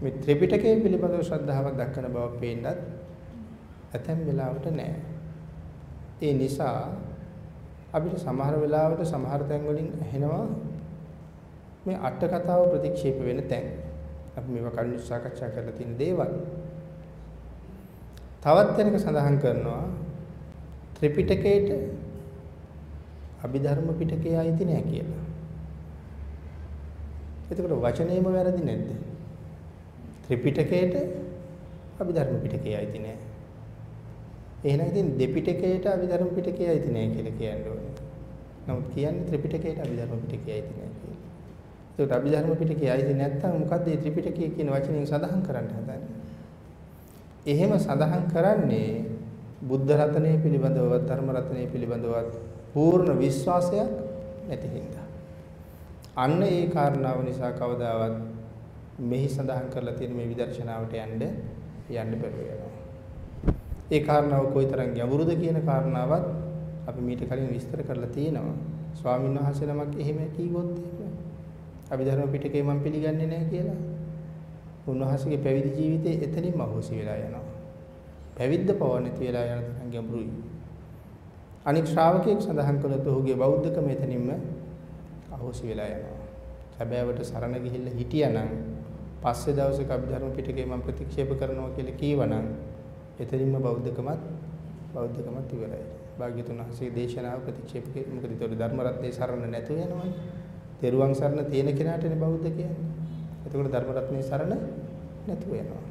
මේ ත්‍රිපිටකය පිළිබඳව ශ්‍රද්ධාවක් දක්වන බව පේන්නත් ඇතැම් වෙලාවට නැහැ. ඒ නිසා අපිට සමහර වෙලාවට සමහර තැන් වලින් ඇහෙනවා මේ අට කතාව ප්‍රතික්ෂේප වෙන තැන්. අපි මේවා කලින් සාකච්ඡා කරලා තියෙන දේවල්. තවත් තැනක සඳහන් කරනවා ත්‍රිපිටකයට අභිධර්ම පිටකයේ අයිති නෑ කියලා. එතකොට වචනේම වැරදි නැද්ද? ත්‍රිපිටකයට අභිධර්ම පිටකයේ අයිති නෑ. එහෙනම් ඉතින් දෙපිටකයට අභිධර්ම පිටකයේ අයිති නෑ කියලා කියන්න ඕනේ. නමුත් කියන්නේ ත්‍රිපිටකයට අභිධර්ම පිටකයේ අයිති නෑ කියලා. එතකොට අභිධර්ම පිටකයේ අයිති නැත්නම් මොකද්ද මේ ත්‍රිපිටකය කියන වචنين සඳහන් කරන්න හදන්නේ? එහෙම සඳහන් කරන්නේ බුද්ධ රත්නය පිළිබඳව ධර්ම රත්නය පිළිබඳව පූර්ණ විශ්වාසයක් නැති හින්දා. අන්න ඒ කාරණාව නිසා කවදාවත් මෙහි සඳහන් කරලා තියෙන මේ විදර්ශනාවට යන්න යන්න බැරුව යනවා. ඒ කාරණාව කොයිතරම් ගැඹුරුද කියන කාරණාවත් අපි මීට කලින් විස්තර කරලා තියෙනවා. ස්වාමීන් වහන්සේ නමක් එහෙම කීවොත් එහෙම අභිධර්ම පිටකේ මම පිළිගන්නේ නැහැ කියලා. උන්වහන්සේගේ පැවිදි ජීවිතේ එතනින්ම අහෝසි වෙලා යනවා. පැවිද්ද පව නැති වෙලා යන තරම් ගැඹුරුයි. අනික් ශ්‍රාවකයෙක් සඳහන් කළොත් ඔහුගේ බෞද්ධකම එතනින්ම අහෝසි වෙලා යනවා. සැබෑවට සරණ ගිහිල්ලා හිටියානම් පස්සේ දවසක අභිධර්ම පිටකේ මම ප්‍රතික්ෂේප කරනවා කියලා කීවනම් එතනින්ම බෞද්ධකමත් බෞද්ධකමත් ඉවරයි. භාග්‍යතුන් වහන්සේගේ දේශනාව ප්‍රතික්ෂේප කළේ මොකද ඒතකොට ධර්ම රත්නේ සරණ නැතුව යනවනේ. තෙරුවන් සරණ තියෙන කෙනාටනේ බෞද්ධ කියන්නේ. එතකොට ධර්ම රත්නේ සරණ නැතුව යනවා.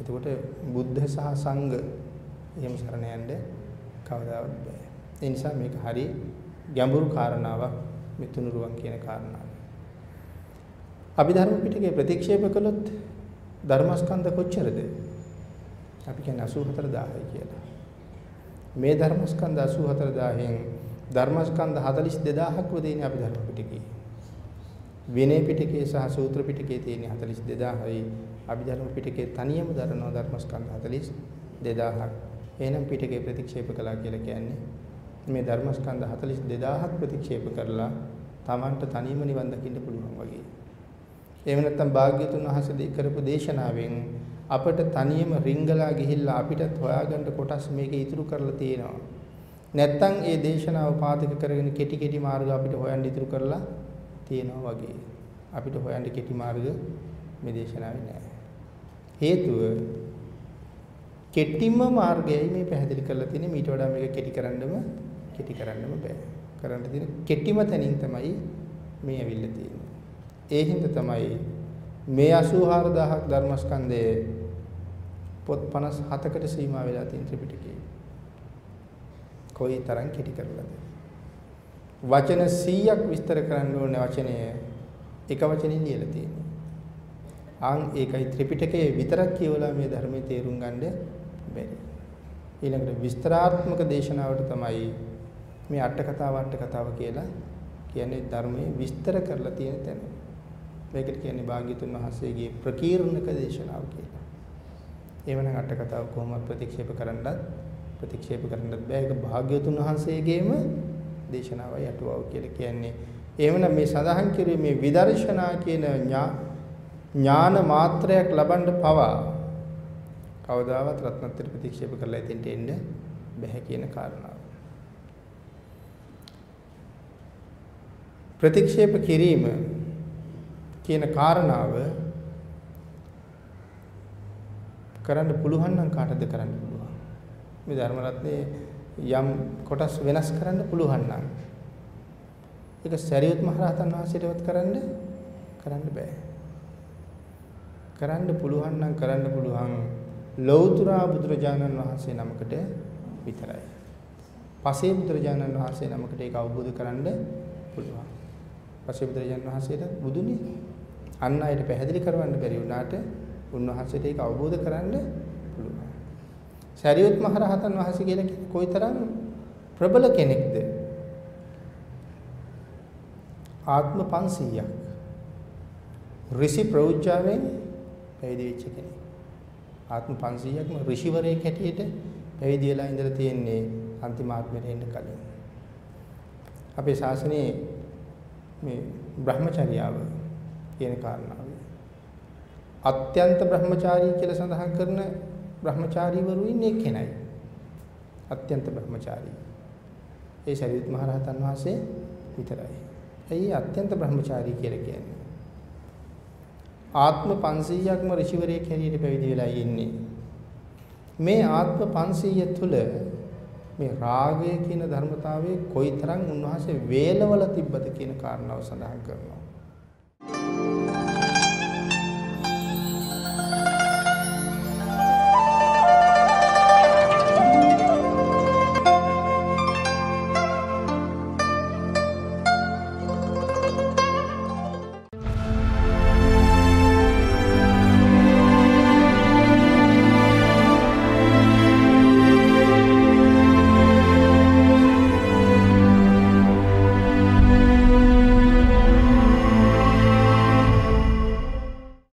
එතකොට බුද්ධ සහ සංඝ එහෙම සරණ යන්න කවදාවත් බෑ. ඒ නිසා මේක හරි ගැඹුරු කාරණාවක් මේ තුනුරුවන් කියන කාරණාව. අපි ධර්ම පිටකේ ප්‍රතික්ෂේප කළොත් ධර්මස්කන්ධ කොච්චරද? අපි කියන්නේ 84000යි කියලා. මේ ධර්මස්කන්ධ 84000න් ධර්මස්කන්ධ 42000ක්ව දෙන්නේ අපි ධර්ම පිටකේ. විනය පිටකේ සහ සූත්‍ර පිටකේ තියෙන 42000යි අභිධර්ම පිටකේ තනියම දරනවා ධර්මස්කන්ධ 42000ක්. එහෙනම් පිටකේ ප්‍රතික්ෂේප කළා කියලා කියන්නේ මේ ධර්මස්කන්ධ 42000ක් ප්‍රතික්ෂේප කරලා Tamanට තනියම නිවන් දකින්න පුළුවන් වගේ. එහෙම නැත්නම් භාග්‍යතුන් වහන්සේ කරපු දේශනාවෙන් අපිට තනියම රිංගලා ගිහිල්ලා අපිටත් හොයාගන්න කොටස් මේකේ ඉතුරු කරලා තියෙනවා. නැත්තම් ඒ දේශනාව පාදක කරගෙන කෙටි කෙටි මාර්ග අපිට හොයන්න ඉතුරු කරලා තියෙනවා වගේ. අපිට හොයන්න කෙටි මාර්ග මේ දේශනාවේ නැහැ. හේතුව කෙටිම මාර්ගයයි මේ පැහැදිලි කරලා තියෙන්නේ මීට වඩා මේක කෙටි කරන්නම කෙටි කරන්නම බෑ. කරන්න තියෙන කෙටිම තැනින් තමයි මේ ඇවිල්ලා තියෙන්නේ. ඒ හින්දා තමයි මේ 84000ක් ධර්මස්කන්ධයේ පොත් 57කට සීමා වෙලා තියෙන ත්‍රිපිටකයේ. කොයි තරම් කෙටි කරලාද වචන 100ක් විස්තර කරන්න ඕන වචනය එක වචනින් ලියලා තියෙනවා. ආන් ඒකයි ත්‍රිපිටකයේ විතරක් කියවලා මේ ධර්මයේ තේරුම් ගන්න බැරි. ඊළඟට විස්තරාත්මක දේශනාවට තමයි මේ අට කතාව අට කතාව කියලා කියන්නේ ධර්මයේ විස්තර කරලා තියෙන තැන. මේකට කියන්නේ භාග්‍යතුන් වහන්සේගේ ප්‍රකීර්ණක දේශනාව කියලා. එවනම් අට කතාව කොහොමද ප්‍රතික්ෂේප කරන්නත් ප්‍රතික්ෂේප කරන්නත් බෑ. ඒක භාග්‍යවතුන් වහන්සේගේම දේශනාවයි අටුවාව කියලා කියන්නේ. එහෙමනම් මේ සඳහන් කිරීමේ මේ විදර්ශනා කියන ඥාන මාත්‍රයක් ලබන්න පවා කවදාවත් රත්නත්‍ර ප්‍රතික්ෂේප කරලා ඉතින්ට එන්න බෑ කියන කාරණාව. ප්‍රතික්ෂේප කිරීම කියන කාරණාව කරන්න පුළුවන් නම් කාටද කරන්න පුළුවන්? මේ ධර්ම රත්නේ යම් කොටස් වෙනස් කරන්න පුළුවන් නම් ඒක සරියුත් මහ රහතන් වහන්සේටවත් කරන්න කරන්න බෑ. කරන්න පුළුවන් නම් කරන්න පුළුවන් ලෞතර බුදුරජාණන් වහන්සේ නමකට විතරයි. පසේ බුදුරජාණන් වහන්සේ නමකට ඒක අවබෝධ කරන්න පුළුවන්. පසේ බුදුරජාණන් වහන්සේට බුදුනේ අන් අයට පැහැදිලි කරවන්න බැරි වුණාට උන්වහන්සේට ඒක අවබෝධ කරන්න පුළුවන්. සරියුත් මහ රහතන් වහන්සේ කියලා කියන්නේ කොයිතරම් ප්‍රබල කෙනෙක්ද? ආත්ම 500ක් ඍෂි ප්‍රෞජ්‍යාවෙන් පැවිදි වෙච්ච කෙනෙක්. ආත්ම 500ක්ම ඍෂිවරයෙක් හැටියට පැවිදි වෙලා ඉඳලා තියෙන්නේ අන්තිම ආත්මයට එන්න කලින්. අපේ ශාසනයේ මේ බ්‍රහ්මචර්යාව කියන කාරණාව. අත්‍යන්ත බ්‍රහ්මචාරී කියලා සඳහන් කරන බ්‍රහ්මචාරීවරු ඉන්නේ එක්කෙනයි. අත්‍යන්ත බ්‍රහ්මචාරී. ඒ ශරීරත් මහ රහතන් වහන්සේ විතරයි. ඇයි අත්‍යන්ත බ්‍රහ්මචාරී කියලා කියන්නේ? ආත්ම 500ක්ම ඍෂිවරයෙක් හැටියට පැවිදි වෙලා ඉන්නේ. මේ ආත්ම 500 තුල මේ රාගය කියන ධර්මතාවයේ කොයිතරම් උන්වහන්සේ වේලවල තිබ්බද කියන කාරණාව සඳහන් කරනවා.